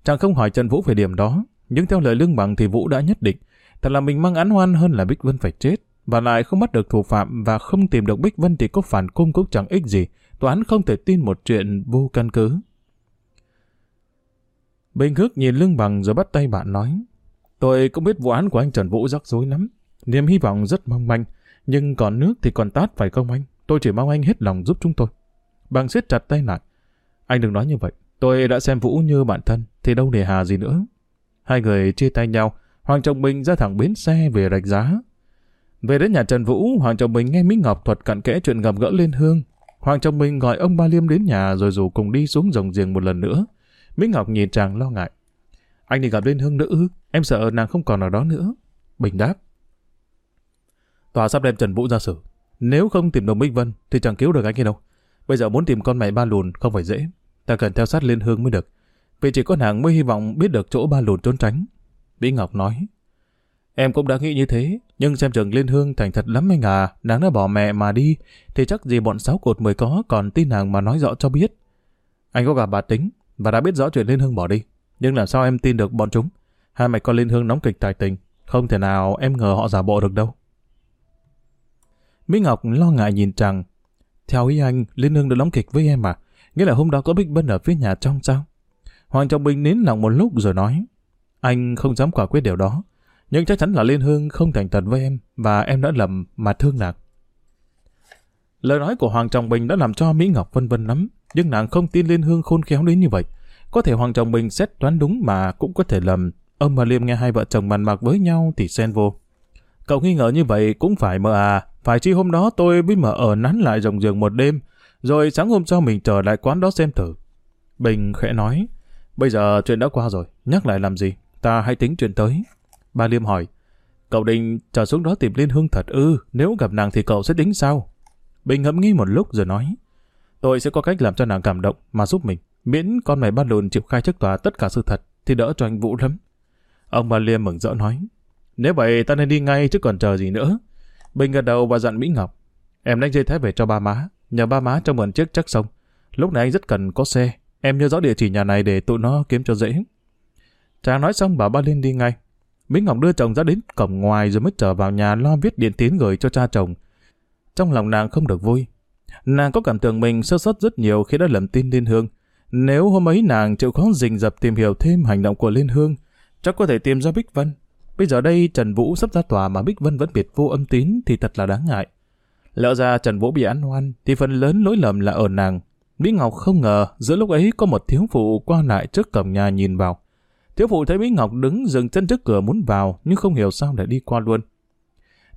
Chàng không hỏi Trần Vũ về điểm đó. Nhưng theo lời Lương Bằng thì Vũ đã nhất định. Thật là mình mang án oan hơn là Bích Vân phải chết. Và lại không bắt được thủ phạm và không tìm được Bích Vân thì có phản cung cũng chẳng ích gì. Tòa án không thể tin một chuyện vô căn cứ. Bình hước nhìn Lương Bằng rồi bắt tay bạn nói. Tôi cũng biết vụ án của anh Trần Vũ rắc rối lắm. Niềm hy vọng rất mong manh. Nhưng còn nước thì còn tát phải không anh? Tôi chỉ mong anh hết lòng giúp chúng tôi. Bằng siết chặt tay lại. Anh đừng nói như vậy. Tôi đã xem Vũ như bạn thân, thì đâu để hà gì nữa. Hai người chia tay nhau, Hoàng Trọng Bình ra thẳng bến xe về rạch giá. Về đến nhà Trần Vũ, Hoàng Trọng Bình nghe Mỹ Ngọc thuật cặn kẽ chuyện gặp gỡ lên hương. Hoàng Trọng Bình gọi ông Ba Liêm đến nhà rồi rủ cùng đi xuống rồng giềng một lần nữa. Mỹ Ngọc nhìn chàng lo ngại. Anh đi gặp lên hương nữ, em sợ nàng không còn ở đó nữa. Bình đáp. Tòa sắp đem Trần Vũ ra xử. Nếu không tìm đồng Bích Vân thì chẳng cứu được anh ấy đâu. Bây giờ muốn tìm con mẹ ba lùn không phải dễ. Ta cần theo sát Liên Hương mới được. Vì chỉ có nàng mới hy vọng biết được chỗ ba lùn trốn tránh. Mỹ Ngọc nói. Em cũng đã nghĩ như thế, nhưng xem trường Liên Hương thành thật lắm anh à, nàng đã bỏ mẹ mà đi, thì chắc gì bọn sáu cột mới có còn tin nàng mà nói rõ cho biết. Anh có gặp bà tính, và đã biết rõ chuyện Liên Hương bỏ đi. Nhưng làm sao em tin được bọn chúng? Hai mẹ con Liên Hương nóng kịch tài tình, không thể nào em ngờ họ giả bộ được đâu. Mỹ Ngọc lo ngại nhìn chàng. Theo ý anh, Liên Hương được đóng kịch với em mà. Nghĩa là hôm đó có Bích Bân ở phía nhà trong sao? Hoàng Trọng Bình nín lặng một lúc rồi nói. Anh không dám quả quyết điều đó. Nhưng chắc chắn là Liên Hương không thành thật với em và em đã lầm mà thương nàng. Lời nói của Hoàng Trọng Bình đã làm cho Mỹ Ngọc vân vân lắm. Nhưng nàng không tin Liên Hương khôn khéo đến như vậy. Có thể Hoàng chồng Bình xét đoán đúng mà cũng có thể lầm. Ông và Liêm nghe hai vợ chồng bàn bạc với nhau thì xen vô. Cậu nghi ngờ như vậy cũng phải mơ à. Phải chi hôm đó tôi mới mở ở nán lại rồng giường một đêm rồi sáng hôm sau mình trở lại quán đó xem thử. Bình khẽ nói, bây giờ chuyện đã qua rồi, nhắc lại làm gì, ta hãy tính chuyện tới. Ba Liêm hỏi, cậu định trở xuống đó tìm Liên Hương thật ư, nếu gặp nàng thì cậu sẽ tính sao? Bình ngẫm nghĩ một lúc rồi nói, tôi sẽ có cách làm cho nàng cảm động mà giúp mình, miễn con mày ba lùn chịu khai trước tòa tất cả sự thật thì đỡ cho anh Vũ lắm. Ông Ba Liêm mừng rỡ nói, nếu vậy ta nên đi ngay chứ còn chờ gì nữa. Bình gật đầu và dặn Mỹ Ngọc, em đánh dây thép về cho ba má, Nhờ ba má cho mượn chiếc chắc sông. Lúc này anh rất cần có xe. Em nhớ rõ địa chỉ nhà này để tụi nó kiếm cho dễ. Chàng nói xong bảo ba Liên đi ngay. Mỹ Ngọc đưa chồng ra đến cổng ngoài rồi mới trở vào nhà lo viết điện tín gửi cho cha chồng. Trong lòng nàng không được vui. Nàng có cảm tưởng mình sơ sót rất nhiều khi đã lầm tin Liên Hương. Nếu hôm ấy nàng chịu khó rình dập tìm hiểu thêm hành động của Liên Hương, chắc có thể tìm ra Bích Vân. Bây giờ đây Trần Vũ sắp ra tòa mà Bích Vân vẫn biệt vô âm tín thì thật là đáng ngại. Lỡ ra Trần Vũ bị án oan thì phần lớn lỗi lầm là ở nàng. Mỹ Ngọc không ngờ giữa lúc ấy có một thiếu phụ qua lại trước cổng nhà nhìn vào. Thiếu phụ thấy Mỹ Ngọc đứng dừng chân trước cửa muốn vào nhưng không hiểu sao lại đi qua luôn.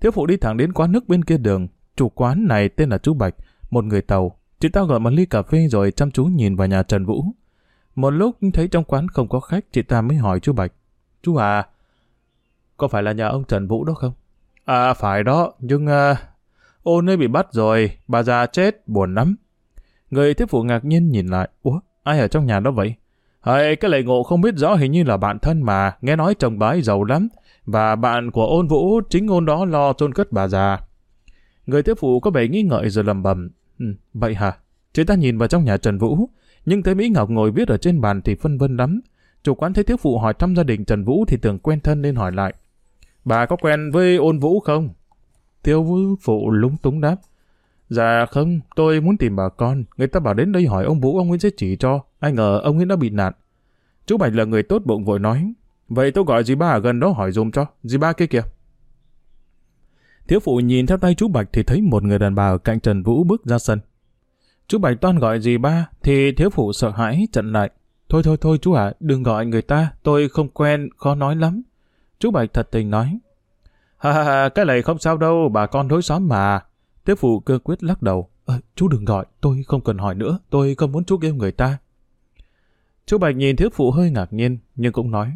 Thiếu phụ đi thẳng đến quán nước bên kia đường. Chủ quán này tên là chú Bạch, một người tàu. Chị ta gọi một ly cà phê rồi chăm chú nhìn vào nhà Trần Vũ. Một lúc thấy trong quán không có khách, chị ta mới hỏi chú Bạch. Chú à, có phải là nhà ông Trần Vũ đó không? À phải đó, nhưng à, ôn ấy bị bắt rồi, bà già chết, buồn lắm. Người tiếp phụ ngạc nhiên nhìn lại, ủa, ai ở trong nhà đó vậy? Hãy cái lệ ngộ không biết rõ hình như là bạn thân mà, nghe nói chồng bà ấy giàu lắm, và bạn của ôn vũ chính ôn đó lo chôn cất bà già. Người tiếp phụ có vẻ nghi ngợi rồi lầm bầm. Ừ, vậy hả? Chị ta nhìn vào trong nhà Trần Vũ, nhưng thấy Mỹ Ngọc ngồi viết ở trên bàn thì phân vân lắm. Chủ quán thấy thiếu phụ hỏi thăm gia đình Trần Vũ thì tưởng quen thân nên hỏi lại. Bà có quen với ôn vũ không? Thiếu phụ lúng túng đáp. Dạ không, tôi muốn tìm bà con. Người ta bảo đến đây hỏi ông Vũ ông Nguyễn sẽ chỉ cho. Ai ngờ ông ấy đã bị nạn. Chú Bạch là người tốt bụng vội nói. Vậy tôi gọi dì ba ở gần đó hỏi dùm cho. Dì ba kia kìa. Thiếu phụ nhìn theo tay chú Bạch thì thấy một người đàn bà ở cạnh Trần Vũ bước ra sân. Chú Bạch toan gọi gì ba thì thiếu phụ sợ hãi chặn lại. Thôi thôi thôi chú ạ, đừng gọi người ta, tôi không quen, khó nói lắm. Chú Bạch thật tình nói. Ha ha ha, cái này không sao đâu, bà con đối xóm mà. Tiếp phụ cơ quyết lắc đầu. À, chú đừng gọi, tôi không cần hỏi nữa, tôi không muốn chú kêu người ta. Chú Bạch nhìn thiếu phụ hơi ngạc nhiên, nhưng cũng nói.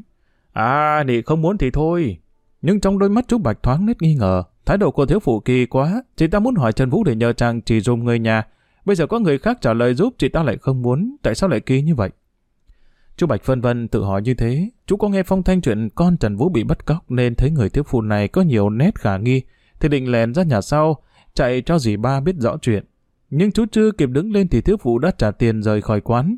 À, nị không muốn thì thôi. Nhưng trong đôi mắt chú Bạch thoáng nét nghi ngờ, thái độ của thiếu phụ kỳ quá, chị ta muốn hỏi Trần Vũ để nhờ chàng chỉ dùng người nhà. Bây giờ có người khác trả lời giúp chị ta lại không muốn, tại sao lại kỳ như vậy? Chú Bạch phân vân tự hỏi như thế, chú có nghe phong thanh chuyện con Trần Vũ bị bắt cóc nên thấy người thiếu phụ này có nhiều nét khả nghi, thì định lèn ra nhà sau, chạy cho dì ba biết rõ chuyện. Nhưng chú chưa kịp đứng lên thì thiếu phụ đã trả tiền rời khỏi quán.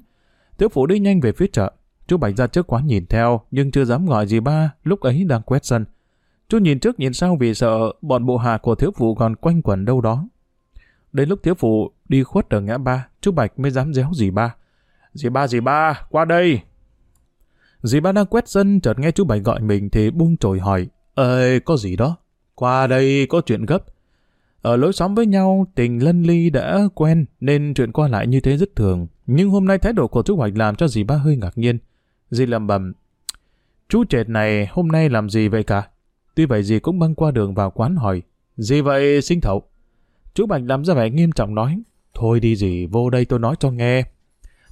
Thiếu phụ đi nhanh về phía chợ. Chú Bạch ra trước quán nhìn theo, nhưng chưa dám gọi dì ba, lúc ấy đang quét sân. Chú nhìn trước nhìn sau vì sợ bọn bộ hạ của thiếu phụ còn quanh quẩn đâu đó. Đến lúc thiếu phụ đi khuất ở ngã ba, chú Bạch mới dám déo dì ba. Dì ba, dì ba, qua đây. Dì ba đang quét sân, chợt nghe chú bạch gọi mình thì buông trồi hỏi. Ê, có gì đó? Qua đây có chuyện gấp. Ở lối xóm với nhau, tình lân ly đã quen nên chuyện qua lại như thế rất thường. Nhưng hôm nay thái độ của chú Hoạch làm cho dì ba hơi ngạc nhiên. Dì lầm bầm. Chú trệt này hôm nay làm gì vậy cả? Tuy vậy dì cũng băng qua đường vào quán hỏi. dì vậy sinh thậu? Chú Bạch làm ra vẻ nghiêm trọng nói. Thôi đi dì, vô đây tôi nói cho nghe.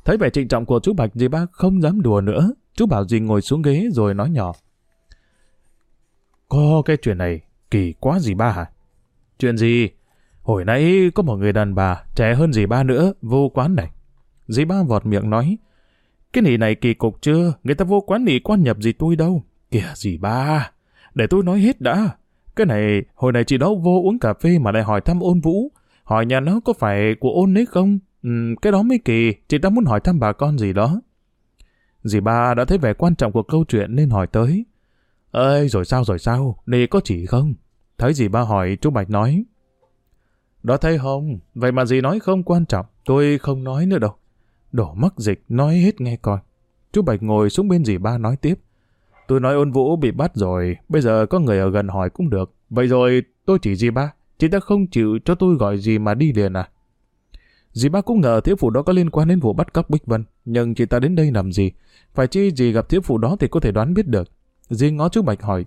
Thấy vẻ trịnh trọng của chú Bạch dì ba không dám đùa nữa. Chú bảo dì ngồi xuống ghế rồi nói nhỏ. Có cái chuyện này kỳ quá dì ba hả? Chuyện gì? Hồi nãy có một người đàn bà trẻ hơn dì ba nữa vô quán này. Dì ba vọt miệng nói. Cái nỉ này kỳ cục chưa? Người ta vô quán nỉ quan nhập gì tôi đâu. Kìa dì ba. Để tôi nói hết đã. Cái này, hồi này chị đó vô uống cà phê mà lại hỏi thăm ôn vũ. Hỏi nhà nó có phải của ôn ấy không? Ừ, cái đó mới kỳ, chị ta muốn hỏi thăm bà con gì đó. Dì ba đã thấy vẻ quan trọng của câu chuyện nên hỏi tới. Ơi, rồi sao rồi sao? Nì có chỉ không? Thấy dì ba hỏi, chú Bạch nói. Đó thấy không? Vậy mà dì nói không quan trọng, tôi không nói nữa đâu. Đổ mắc dịch, nói hết nghe coi. Chú Bạch ngồi xuống bên dì ba nói tiếp. Tôi nói ôn vũ bị bắt rồi, bây giờ có người ở gần hỏi cũng được. Vậy rồi tôi chỉ dì ba, chị ta không chịu cho tôi gọi gì mà đi liền à? Dì ba cũng ngờ thiếu phụ đó có liên quan đến vụ bắt cóc Bích Vân, nhưng chị ta đến đây làm gì? Phải chi gì gặp thiếu phụ đó thì có thể đoán biết được. Dì ngó chú Bạch hỏi,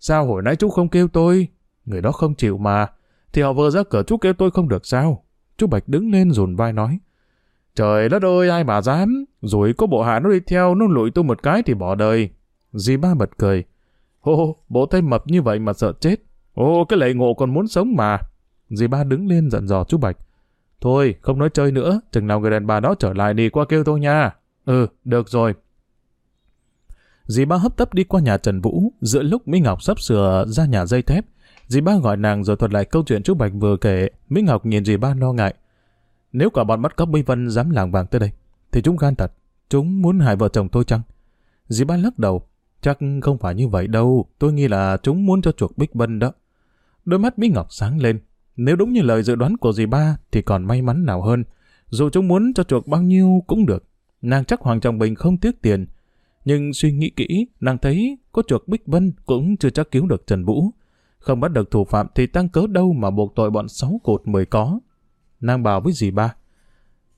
sao hồi nãy chú không kêu tôi? Người đó không chịu mà, thì họ vừa ra cửa chú kêu tôi không được sao? Chú Bạch đứng lên dồn vai nói, trời đất ơi ai mà dám, rồi có bộ hạ nó đi theo nó lụi tôi một cái thì bỏ đời. Dì ba bật cười, ô bộ tay mập như vậy mà sợ chết. Ô, cái lệ ngộ còn muốn sống mà. Dì ba đứng lên dặn dò chú Bạch, Thôi, không nói chơi nữa, chừng nào người đàn bà đó trở lại đi qua kêu tôi nha. Ừ, được rồi. Dì ba hấp tấp đi qua nhà Trần Vũ, giữa lúc Mỹ Ngọc sắp sửa ra nhà dây thép. Dì ba gọi nàng rồi thuật lại câu chuyện chú Bạch vừa kể. Mỹ Ngọc nhìn dì ba lo ngại. Nếu cả bọn bắt cóc mỹ Vân dám làng vàng tới đây, thì chúng gan thật. Chúng muốn hại vợ chồng tôi chăng? Dì ba lắc đầu. Chắc không phải như vậy đâu. Tôi nghĩ là chúng muốn cho chuộc Bích Vân đó. Đôi mắt Mỹ Ngọc sáng lên. Nếu đúng như lời dự đoán của dì ba thì còn may mắn nào hơn. Dù chúng muốn cho chuộc bao nhiêu cũng được. Nàng chắc Hoàng Trọng Bình không tiếc tiền. Nhưng suy nghĩ kỹ, nàng thấy có chuộc Bích Vân cũng chưa chắc cứu được Trần Vũ. Không bắt được thủ phạm thì tăng cớ đâu mà buộc tội bọn sáu cột mười có. Nàng bảo với dì ba.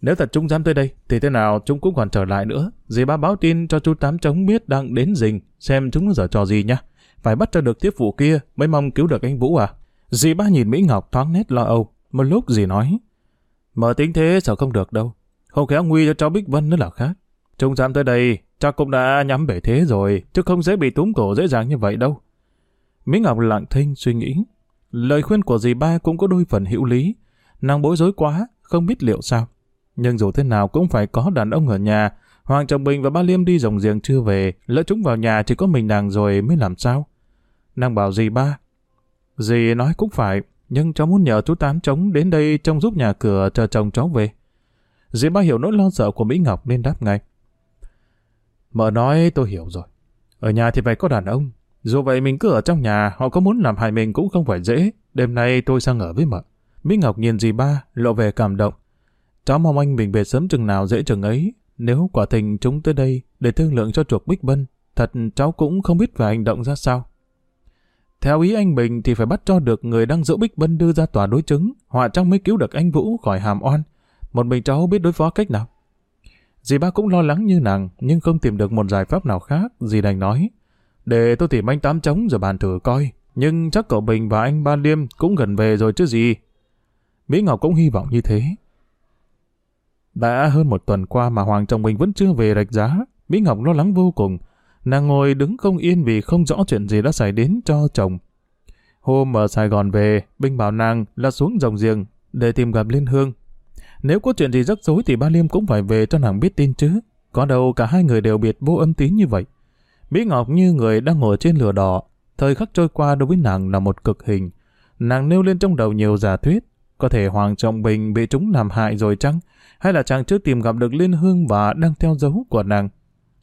Nếu thật chúng dám tới đây, thì thế nào chúng cũng còn trở lại nữa. Dì ba báo tin cho chú Tám Trống biết đang đến rình, xem chúng nó giờ trò gì nhá. Phải bắt cho được tiếp vụ kia mới mong cứu được anh Vũ à. Dì ba nhìn Mỹ Ngọc thoáng nét lo âu. Một lúc dì nói. Mở tính thế sợ không được đâu. Không khéo nguy cho cháu Bích Vân nữa là khác. Trung dám tới đây, chắc cũng đã nhắm bể thế rồi, chứ không dễ bị túm cổ dễ dàng như vậy đâu. Mỹ Ngọc lặng thinh suy nghĩ. Lời khuyên của dì ba cũng có đôi phần hữu lý. Nàng bối rối quá, không biết liệu sao. Nhưng dù thế nào cũng phải có đàn ông ở nhà. Hoàng Trọng Bình và ba Liêm đi rồng giềng chưa về, lỡ chúng vào nhà chỉ có mình nàng rồi mới làm sao. Nàng bảo gì ba. Dì nói cũng phải, nhưng cháu muốn nhờ chú Tám trống đến đây trông giúp nhà cửa chờ chồng cháu về. Dì ba hiểu nỗi lo sợ của Mỹ Ngọc nên đáp ngay. Mợ nói tôi hiểu rồi. Ở nhà thì phải có đàn ông. Dù vậy mình cứ ở trong nhà, họ có muốn làm hại mình cũng không phải dễ. Đêm nay tôi sang ở với mợ. Mỹ Ngọc nhìn dì ba, lộ về cảm động. Cháu mong anh bình về sớm chừng nào dễ chừng ấy. Nếu quả tình chúng tới đây để thương lượng cho chuộc Bích Bân, thật cháu cũng không biết phải hành động ra sao. Theo ý anh Bình thì phải bắt cho được người đang giữ Bích Bân đưa ra tòa đối chứng, họa trong mới cứu được anh Vũ khỏi hàm oan. Một mình cháu biết đối phó cách nào. Dì ba cũng lo lắng như nàng, nhưng không tìm được một giải pháp nào khác, dì đành nói. Để tôi tìm anh Tám Trống rồi bàn thử coi, nhưng chắc cậu Bình và anh Ba Liêm cũng gần về rồi chứ gì. Mỹ Ngọc cũng hy vọng như thế. Đã hơn một tuần qua mà Hoàng Trọng Bình vẫn chưa về rạch giá, Mỹ Ngọc lo lắng vô cùng. Nàng ngồi đứng không yên vì không rõ chuyện gì đã xảy đến cho chồng. Hôm ở Sài Gòn về, Bình bảo nàng là xuống dòng giềng để tìm gặp Liên Hương. Nếu có chuyện gì rắc rối thì ba Liêm cũng phải về cho nàng biết tin chứ. Có đâu cả hai người đều biệt vô âm tín như vậy. Mỹ Ngọc như người đang ngồi trên lửa đỏ. Thời khắc trôi qua đối với nàng là một cực hình. Nàng nêu lên trong đầu nhiều giả thuyết. Có thể Hoàng Trọng Bình bị chúng làm hại rồi chăng? Hay là chàng chưa tìm gặp được Liên Hương và đang theo dấu của nàng?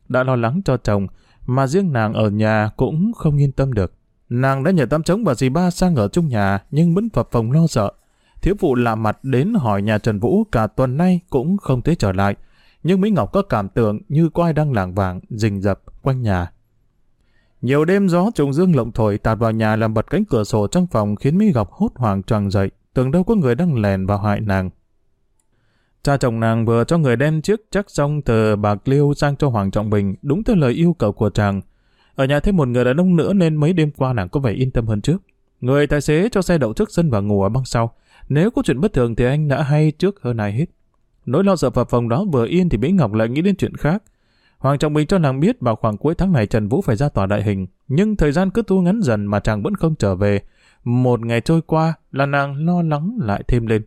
Đã lo lắng cho chồng, mà riêng nàng ở nhà cũng không yên tâm được. Nàng đã nhờ tam trống và dì ba sang ở chung nhà, nhưng vẫn phập phòng lo sợ. Thiếu phụ lạ mặt đến hỏi nhà Trần Vũ cả tuần nay cũng không thấy trở lại. Nhưng Mỹ Ngọc có cảm tưởng như có ai đang lảng vảng rình rập quanh nhà. Nhiều đêm gió trùng dương lộng thổi tạt vào nhà làm bật cánh cửa sổ trong phòng khiến Mỹ Ngọc hốt hoảng tròn dậy, tưởng đâu có người đang lèn vào hại nàng. Cha chồng nàng vừa cho người đem chiếc chắc xong từ Bạc Liêu sang cho Hoàng Trọng Bình, đúng theo lời yêu cầu của chàng. Ở nhà thêm một người đàn ông nữa nên mấy đêm qua nàng có vẻ yên tâm hơn trước. Người tài xế cho xe đậu trước sân và ngủ ở băng sau. Nếu có chuyện bất thường thì anh đã hay trước hơn ai hết. Nỗi lo sợ phập phòng đó vừa yên thì Mỹ Ngọc lại nghĩ đến chuyện khác. Hoàng Trọng Bình cho nàng biết vào khoảng cuối tháng này Trần Vũ phải ra tòa đại hình, nhưng thời gian cứ thu ngắn dần mà chàng vẫn không trở về. Một ngày trôi qua là nàng lo lắng lại thêm lên.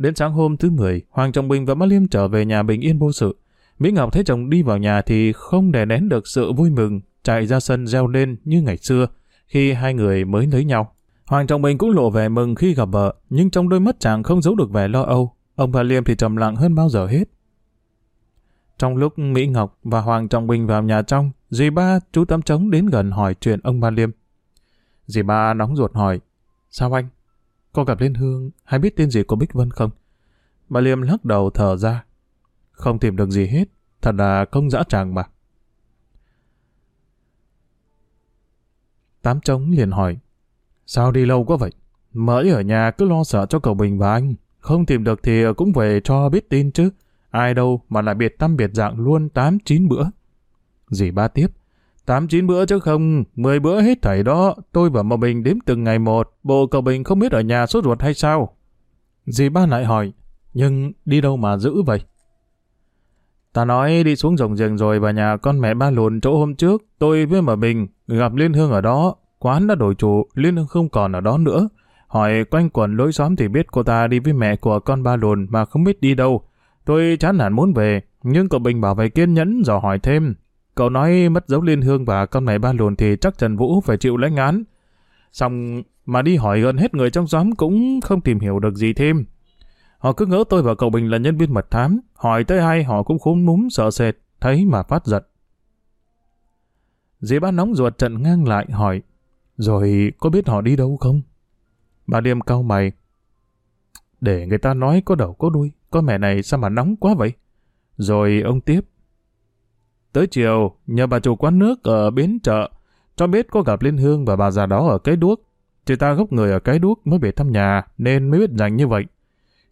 Đến sáng hôm thứ 10, Hoàng Trọng Bình và Mã Liêm trở về nhà bình yên vô sự. Mỹ Ngọc thấy chồng đi vào nhà thì không đè nén được sự vui mừng, chạy ra sân reo lên như ngày xưa, khi hai người mới lấy nhau. Hoàng Trọng Bình cũng lộ vẻ mừng khi gặp vợ, nhưng trong đôi mắt chàng không giấu được vẻ lo âu. Ông Bà Liêm thì trầm lặng hơn bao giờ hết. Trong lúc Mỹ Ngọc và Hoàng Trọng Bình vào nhà trong, dì ba chú Tám Trống đến gần hỏi chuyện ông Ba Liêm. Dì ba nóng ruột hỏi, sao anh? Có gặp Liên Hương hay biết tên gì của Bích Vân không? Bà Liêm lắc đầu thở ra. Không tìm được gì hết, thật là công dã tràng mà. Tám Trống liền hỏi, sao đi lâu quá vậy? Mới ở nhà cứ lo sợ cho cậu Bình và anh, không tìm được thì cũng về cho biết tin chứ. Ai đâu mà lại biệt tâm biệt dạng luôn tám chín bữa. Dì ba tiếp. Tám chín bữa chứ không, mười bữa hết thảy đó, tôi và Mậu Bình đếm từng ngày một, bộ cậu Bình không biết ở nhà sốt ruột hay sao? Dì ba lại hỏi, nhưng đi đâu mà giữ vậy? Ta nói đi xuống rồng rừng rồi vào nhà con mẹ ba lùn chỗ hôm trước, tôi với Mậu Bình gặp Liên Hương ở đó, quán đã đổi chủ, Liên Hương không còn ở đó nữa. Hỏi quanh quần lối xóm thì biết cô ta đi với mẹ của con ba lùn mà không biết đi đâu. Tôi chán nản muốn về, nhưng cậu Bình bảo vệ kiên nhẫn dò hỏi thêm. Cậu nói mất dấu liên hương và con mẹ ba lùn thì chắc Trần Vũ phải chịu lãnh án. Xong mà đi hỏi gần hết người trong xóm cũng không tìm hiểu được gì thêm. Họ cứ ngỡ tôi và cậu Bình là nhân viên mật thám, hỏi tới ai họ cũng khốn núm sợ sệt, thấy mà phát giận. Dì ba nóng ruột trận ngang lại hỏi, rồi có biết họ đi đâu không? Bà Liêm cau mày, để người ta nói có đầu có đuôi, con mẹ này sao mà nóng quá vậy? Rồi ông tiếp. Tới chiều, nhờ bà chủ quán nước ở bến chợ, cho biết có gặp Liên Hương và bà già đó ở cái đuốc. Chị ta gốc người ở cái đuốc mới về thăm nhà, nên mới biết rằng như vậy.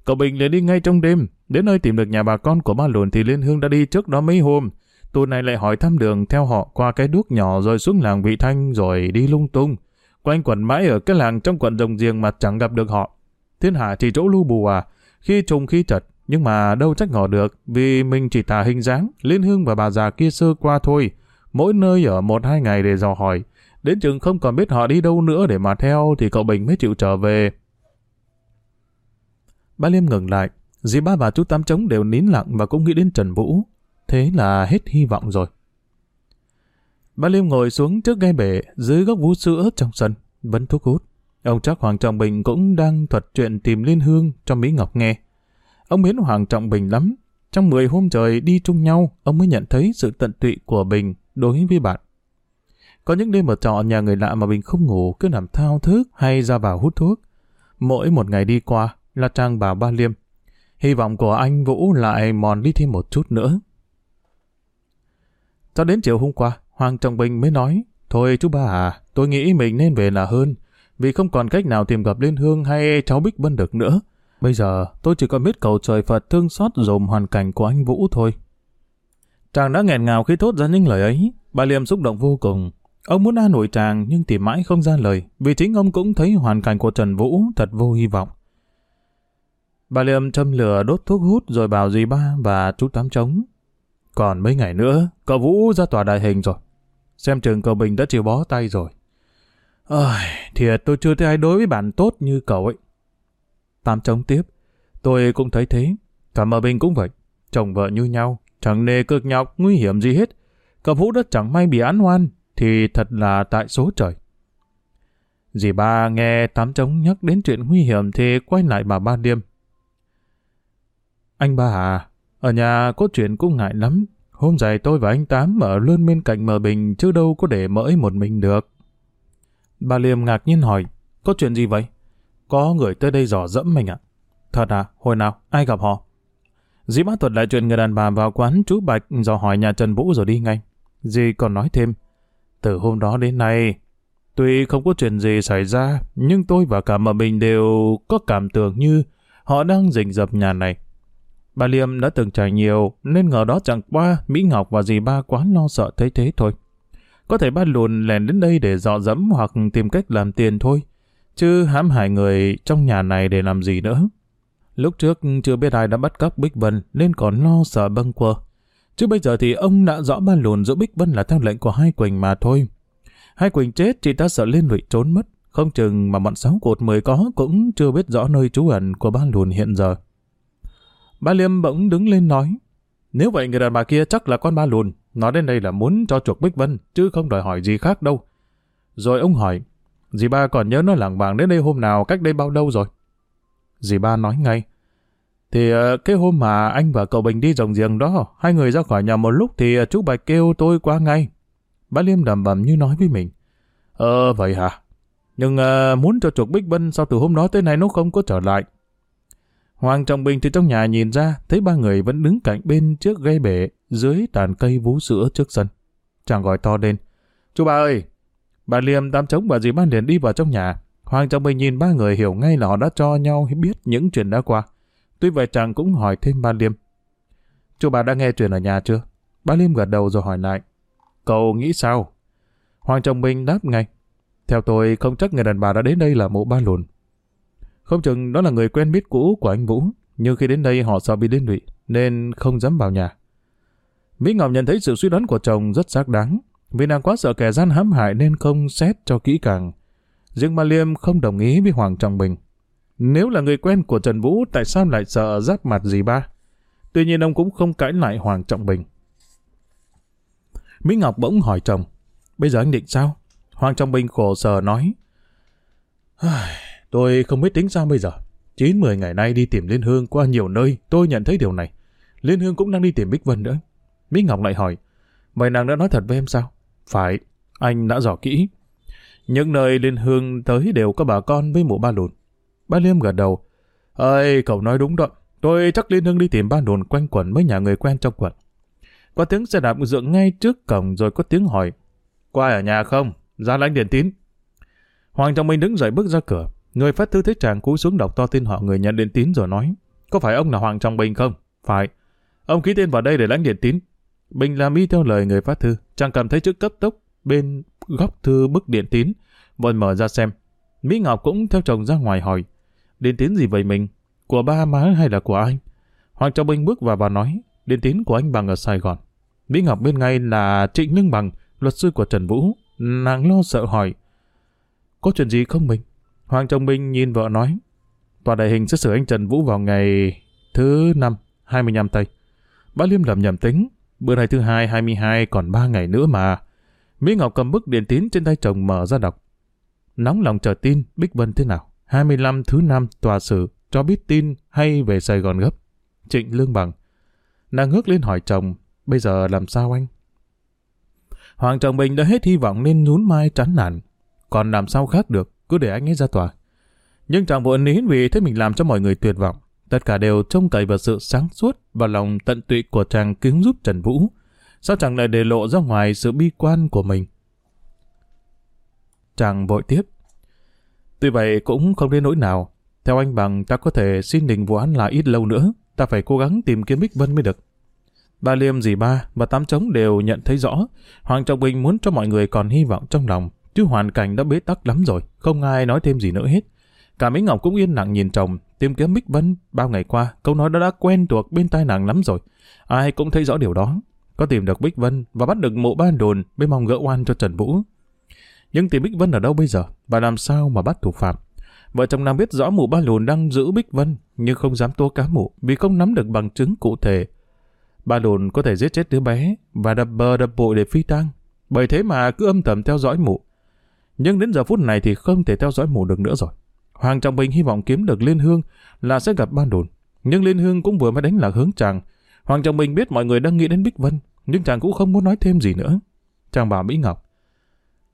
Cậu Bình liền đi ngay trong đêm, đến nơi tìm được nhà bà con của ba lùn thì Liên Hương đã đi trước đó mấy hôm. Tụi này lại hỏi thăm đường theo họ qua cái đuốc nhỏ rồi xuống làng Vị Thanh rồi đi lung tung. Quanh quẩn mãi ở cái làng trong quận rồng riêng mà chẳng gặp được họ. Thiên hạ chỉ chỗ lưu bù à, khi trùng khi chật, nhưng mà đâu trách ngỏ được, vì mình chỉ tả hình dáng, Liên Hương và bà già kia sơ qua thôi. Mỗi nơi ở một hai ngày để dò hỏi, Đến chừng không còn biết họ đi đâu nữa để mà theo thì cậu Bình mới chịu trở về. Ba Liêm ngừng lại. Dì ba và chú Tám Trống đều nín lặng và cũng nghĩ đến Trần Vũ. Thế là hết hy vọng rồi. Ba Liêm ngồi xuống trước gai bể dưới gốc vú sữa trong sân, vẫn thuốc hút. Ông chắc Hoàng Trọng Bình cũng đang thuật chuyện tìm Liên Hương cho Mỹ Ngọc nghe. Ông biến Hoàng Trọng Bình lắm. Trong 10 hôm trời đi chung nhau, ông mới nhận thấy sự tận tụy của Bình đối với bạn. Có những đêm ở trọ nhà người lạ mà Bình không ngủ, cứ nằm thao thức hay ra vào hút thuốc. Mỗi một ngày đi qua, là Trang bà ba Liêm. Hy vọng của anh Vũ lại mòn đi thêm một chút nữa. Cho đến chiều hôm qua, Hoàng Trọng Bình mới nói, Thôi chú ba à, tôi nghĩ mình nên về là hơn, vì không còn cách nào tìm gặp Liên Hương hay cháu Bích Vân được nữa. Bây giờ, tôi chỉ còn biết cầu trời Phật thương xót dùm hoàn cảnh của anh Vũ thôi. Chàng đã nghẹn ngào khi thốt ra những lời ấy. Bà Liêm xúc động vô cùng. Ông muốn an ủi chàng nhưng tìm mãi không ra lời, vì chính ông cũng thấy hoàn cảnh của Trần Vũ thật vô hy vọng. Bà Liêm châm lửa đốt thuốc hút rồi bảo dì ba và chú Tám trống. Còn mấy ngày nữa, cậu Vũ ra tòa đại hình rồi. Xem trường cậu Bình đã chịu bó tay rồi. Ôi, thiệt tôi chưa thấy ai đối với bạn tốt như cậu ấy. Tám chống tiếp. Tôi cũng thấy thế. Cả mờ Bình cũng vậy. Chồng vợ như nhau, chẳng nề cực nhọc, nguy hiểm gì hết. Cậu Vũ đã chẳng may bị án oan, thì thật là tại số trời. Dì ba nghe tám trống nhắc đến chuyện nguy hiểm thì quay lại bà ba điêm. Anh ba à, ở nhà có chuyện cũng ngại lắm. Hôm dài tôi và anh Tám ở luôn bên cạnh mờ bình chứ đâu có để mỡ một mình được. Bà Liêm ngạc nhiên hỏi, có chuyện gì vậy? Có người tới đây dò dẫm mình ạ. Thật à, hồi nào, ai gặp họ? Dĩ bá thuật lại chuyện người đàn bà vào quán chú Bạch dò hỏi nhà Trần Vũ rồi đi ngay. Dì còn nói thêm, từ hôm đó đến nay, tuy không có chuyện gì xảy ra, nhưng tôi và cả mợ mình đều có cảm tưởng như họ đang rình rập nhà này. Bà Liêm đã từng trải nhiều, nên ngờ đó chẳng qua Mỹ Ngọc và dì ba quá lo sợ thấy thế thôi. Có thể ba lùn lèn đến đây để dọ dẫm hoặc tìm cách làm tiền thôi, chứ hãm hại người trong nhà này để làm gì nữa. Lúc trước chưa biết ai đã bắt cóc Bích Vân nên còn lo sợ bâng quơ. Chứ bây giờ thì ông đã rõ ba lùn giữa Bích Vân là theo lệnh của hai Quỳnh mà thôi. Hai Quỳnh chết chỉ ta sợ liên lụy trốn mất, không chừng mà bọn sáu cột mười có cũng chưa biết rõ nơi trú ẩn của ba lùn hiện giờ. Ba Liêm bỗng đứng lên nói, nếu vậy người đàn bà kia chắc là con ba lùn, nó đến đây là muốn cho chuộc Bích Vân, chứ không đòi hỏi gì khác đâu. Rồi ông hỏi, dì ba còn nhớ nó lảng vàng đến đây hôm nào cách đây bao lâu rồi? Dì ba nói ngay, thì ờ, cái hôm mà anh và cậu Bình đi rồng giềng đó, hai người ra khỏi nhà một lúc thì ờ, chú Bạch kêu tôi qua ngay. Bá Liêm đầm bầm như nói với mình. Ờ, vậy hả? Nhưng uh, muốn cho chuộc Bích Bân sao từ hôm đó tới nay nó không có trở lại. Hoàng Trọng Bình từ trong nhà nhìn ra, thấy ba người vẫn đứng cạnh bên trước gây bể, dưới tàn cây vú sữa trước sân. Chàng gọi to lên. Chú ba ơi! Bà Liêm tam chống bà dì ban liền đi vào trong nhà. Hoàng Trọng Bình nhìn ba người hiểu ngay là họ đã cho nhau biết những chuyện đã qua. Tuy vậy chàng cũng hỏi thêm ba Liêm. Chú bà đã nghe chuyện ở nhà chưa? Ba Liêm gật đầu rồi hỏi lại. Cậu nghĩ sao? Hoàng Trọng Bình đáp ngay. Theo tôi, không chắc người đàn bà đã đến đây là mộ ba lùn. Không chừng đó là người quen biết cũ của anh Vũ, nhưng khi đến đây họ sợ bị liên lụy, nên không dám vào nhà. Mỹ Ngọc nhận thấy sự suy đoán của chồng rất xác đáng, vì nàng quá sợ kẻ gian hãm hại nên không xét cho kỹ càng. Riêng Ma Liêm không đồng ý với Hoàng Trọng Bình. Nếu là người quen của Trần Vũ, tại sao lại sợ giáp mặt gì ba? Tuy nhiên ông cũng không cãi lại Hoàng Trọng Bình. Mỹ Ngọc bỗng hỏi chồng, bây giờ anh định sao? Hoàng Trọng Bình khổ sở nói, Tôi không biết tính sao bây giờ. 9-10 ngày nay đi tìm Liên Hương qua nhiều nơi, tôi nhận thấy điều này. Liên Hương cũng đang đi tìm Bích Vân nữa. Mỹ Ngọc lại hỏi, vậy nàng đã nói thật với em sao? Phải, anh đã dò kỹ. Những nơi Liên Hương tới đều có bà con với mụ ba lùn. Ba Liêm gật đầu. Ơi, cậu nói đúng đó. Tôi chắc Liên Hương đi tìm ba lùn quanh quẩn với nhà người quen trong quận. Có tiếng xe đạp dựng ngay trước cổng rồi có tiếng hỏi. qua ở nhà không? Ra lãnh điện tín. Hoàng Trọng Minh đứng dậy bước ra cửa. Người phát thư thấy chàng cúi xuống đọc to tên họ người nhận điện tín rồi nói, có phải ông là Hoàng Trọng Bình không? Phải. Ông ký tên vào đây để lãnh điện tín. Bình làm y theo lời người phát thư, chàng cảm thấy chữ cấp tốc bên góc thư bức điện tín, vội mở ra xem. Mỹ Ngọc cũng theo chồng ra ngoài hỏi, điện tín gì vậy mình? Của ba má hay là của anh? Hoàng Trọng Bình bước vào và nói, điện tín của anh Bằng ở Sài Gòn. Mỹ Ngọc bên ngay là Trịnh Lương Bằng, luật sư của Trần Vũ. Nàng lo sợ hỏi. Có chuyện gì không mình? Hoàng Trọng Minh nhìn vợ nói. Tòa đại hình xét xử anh Trần Vũ vào ngày thứ năm 25 tây. Bá Liêm lầm nhầm tính. Bữa nay thứ hai 22 còn 3 ngày nữa mà. Mỹ Ngọc cầm bức điện tín trên tay chồng mở ra đọc. Nóng lòng chờ tin Bích Vân thế nào? 25 thứ năm tòa xử cho biết tin hay về Sài Gòn gấp. Trịnh Lương Bằng. Nàng ngước lên hỏi chồng, bây giờ làm sao anh? Hoàng chồng mình đã hết hy vọng nên nhún mai chán nản. Còn làm sao khác được, cứ để anh ấy ra tòa. Nhưng chàng vội nín vì thấy mình làm cho mọi người tuyệt vọng. Tất cả đều trông cậy vào sự sáng suốt và lòng tận tụy của chàng cứu giúp Trần Vũ. Sao chàng lại để lộ ra ngoài sự bi quan của mình? Chàng vội tiếp. Tuy vậy cũng không đến nỗi nào. Theo anh Bằng, ta có thể xin đình vụ án lại ít lâu nữa. Ta phải cố gắng tìm kiếm Bích Vân mới được. Ba Liêm dì ba và Tám Trống đều nhận thấy rõ. Hoàng Trọng Bình muốn cho mọi người còn hy vọng trong lòng. Chứ hoàn cảnh đã bế tắc lắm rồi. Không ai nói thêm gì nữa hết. Cả Mỹ Ngọc cũng yên lặng nhìn chồng, tìm kiếm Bích Vân. Bao ngày qua, câu nói đó đã quen thuộc bên tai nàng lắm rồi. Ai cũng thấy rõ điều đó. Có tìm được Bích Vân và bắt được mộ ban đồn mới mong gỡ oan cho Trần Vũ. Nhưng tìm Bích Vân ở đâu bây giờ? Và làm sao mà bắt thủ phạm? Vợ chồng nàng biết rõ mụ ba lùn đang giữ Bích Vân, nhưng không dám tố cá mụ vì không nắm được bằng chứng cụ thể. Ba lùn có thể giết chết đứa bé và đập bờ đập bội để phi tang. Bởi thế mà cứ âm thầm theo dõi mụ. Nhưng đến giờ phút này thì không thể theo dõi mụ được nữa rồi. Hoàng Trọng Bình hy vọng kiếm được Liên Hương là sẽ gặp ban đồn. Nhưng Liên Hương cũng vừa mới đánh lạc hướng chàng. Hoàng Trọng Bình biết mọi người đang nghĩ đến Bích Vân, nhưng chàng cũng không muốn nói thêm gì nữa. Chàng bảo Mỹ Ngọc,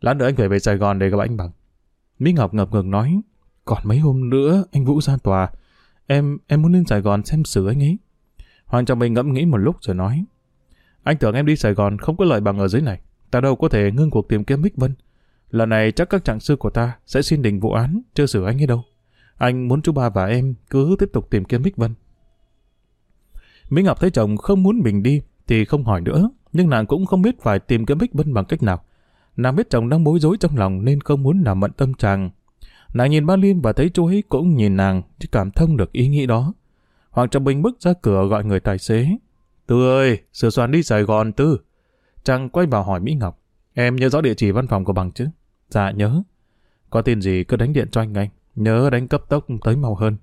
lát nữa anh phải về Sài Gòn để gặp anh Bằng. Mỹ Ngọc ngập ngừng nói, còn mấy hôm nữa anh Vũ ra tòa. Em, em muốn lên Sài Gòn xem xử anh ấy. Hoàng Trọng Bình ngẫm nghĩ một lúc rồi nói. Anh tưởng em đi Sài Gòn không có lợi bằng ở dưới này. Ta đâu có thể ngưng cuộc tìm kiếm Bích Vân. Lần này chắc các trạng sư của ta sẽ xin đình vụ án, chưa xử anh ấy đâu. Anh muốn chú ba và em cứ tiếp tục tìm kiếm Bích Vân. Mỹ Ngọc thấy chồng không muốn mình đi thì không hỏi nữa, nhưng nàng cũng không biết phải tìm kiếm Bích Vân bằng cách nào. Nàng biết chồng đang bối rối trong lòng nên không muốn làm mận tâm chàng Nàng nhìn ba Liêm và thấy chú ấy cũng nhìn nàng, chứ cảm thông được ý nghĩ đó. Hoàng Trọng Bình bước ra cửa gọi người tài xế. Tư ơi, sửa soạn đi Sài Gòn Tư. Chàng quay vào hỏi Mỹ Ngọc. Em nhớ rõ địa chỉ văn phòng của bằng chứ? Dạ nhớ. Có tin gì cứ đánh điện cho anh anh. Nhớ đánh cấp tốc tới mau hơn.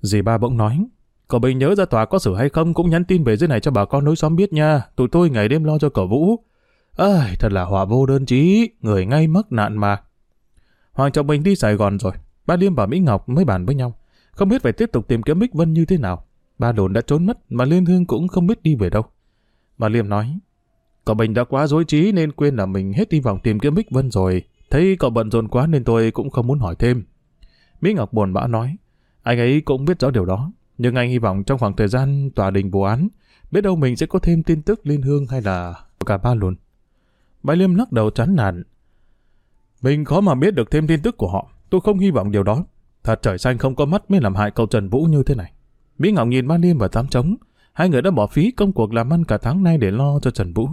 Dì ba bỗng nói. Cậu Bình nhớ ra tòa có xử hay không cũng nhắn tin về dưới này cho bà con nối xóm biết nha. Tụi tôi ngày đêm lo cho cậu Vũ. Ơi, thật là họa vô đơn chí. Người ngay mắc nạn mà. Hoàng Trọng Bình đi Sài Gòn rồi, ba Liêm và Mỹ Ngọc mới bàn với nhau. Không biết phải tiếp tục tìm kiếm Bích Vân như thế nào. Ba đồn đã trốn mất mà Liên Hương cũng không biết đi về đâu. Bà Liêm nói, cậu Bình đã quá dối trí nên quên là mình hết hy vọng tìm kiếm Bích Vân rồi. Thấy cậu bận rộn quá nên tôi cũng không muốn hỏi thêm. Mỹ Ngọc buồn bã nói, anh ấy cũng biết rõ điều đó. Nhưng anh hy vọng trong khoảng thời gian tòa đình vụ án, biết đâu mình sẽ có thêm tin tức Liên Hương hay là cả ba luôn. Bái Liêm lắc đầu chán nản, mình khó mà biết được thêm tin tức của họ. Tôi không hy vọng điều đó. Thật trời xanh không có mắt mới làm hại cậu Trần Vũ như thế này. Mỹ Ngọc nhìn Ba Liêm và Tám Trống. Hai người đã bỏ phí công cuộc làm ăn cả tháng nay để lo cho Trần Vũ.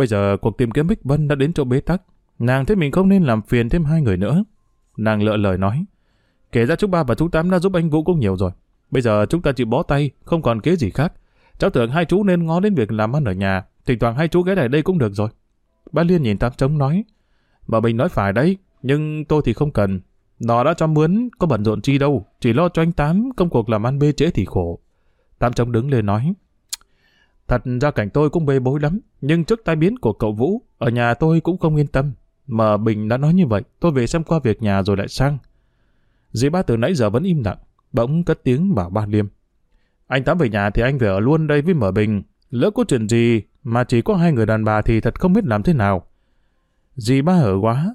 Bây giờ cuộc tìm kiếm Bích Vân đã đến chỗ bế tắc. Nàng thấy mình không nên làm phiền thêm hai người nữa. Nàng lựa lời nói. Kể ra chú ba và chú Tám đã giúp anh Vũ cũng nhiều rồi. Bây giờ chúng ta chỉ bó tay, không còn kế gì khác. Cháu tưởng hai chú nên ngó đến việc làm ăn ở nhà. Thỉnh thoảng hai chú ghé lại đây cũng được rồi. Ba Liên nhìn Tám Trống nói. Bà Bình nói phải đấy, nhưng tôi thì không cần. Nó đã cho mướn, có bận rộn chi đâu, chỉ lo cho anh Tám, công cuộc làm ăn bê trễ thì khổ. Tám trống đứng lên nói, Thật ra cảnh tôi cũng bê bối lắm, nhưng trước tai biến của cậu Vũ, ở nhà tôi cũng không yên tâm. Mà Bình đã nói như vậy, tôi về xem qua việc nhà rồi lại sang. Dì ba từ nãy giờ vẫn im lặng, bỗng cất tiếng bảo ba Liêm. Anh Tám về nhà thì anh về ở luôn đây với mở Bình. Lỡ có chuyện gì mà chỉ có hai người đàn bà thì thật không biết làm thế nào. Dì ba ở quá.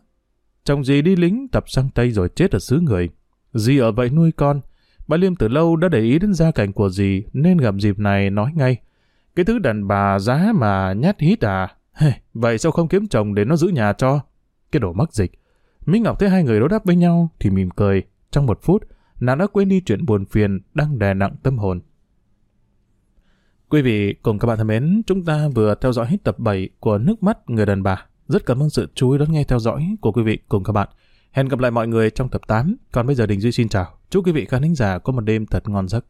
Chồng dì đi lính tập sang Tây rồi chết ở xứ người. Dì ở vậy nuôi con. Ba Liêm từ lâu đã để ý đến gia cảnh của dì nên gặp dịp này nói ngay. Cái thứ đàn bà giá mà nhát hít à? Hey, vậy sao không kiếm chồng để nó giữ nhà cho? Cái đồ mắc dịch. Minh Ngọc thấy hai người đối đáp với nhau thì mỉm cười. Trong một phút, nàng đã quên đi chuyện buồn phiền đang đè nặng tâm hồn. Quý vị cùng các bạn thân mến, chúng ta vừa theo dõi hết tập 7 của Nước mắt người đàn bà. Rất cảm ơn sự chú ý đón nghe theo dõi của quý vị cùng các bạn. Hẹn gặp lại mọi người trong tập 8. Còn bây giờ Đình Duy xin chào. Chúc quý vị khán thính giả có một đêm thật ngon giấc.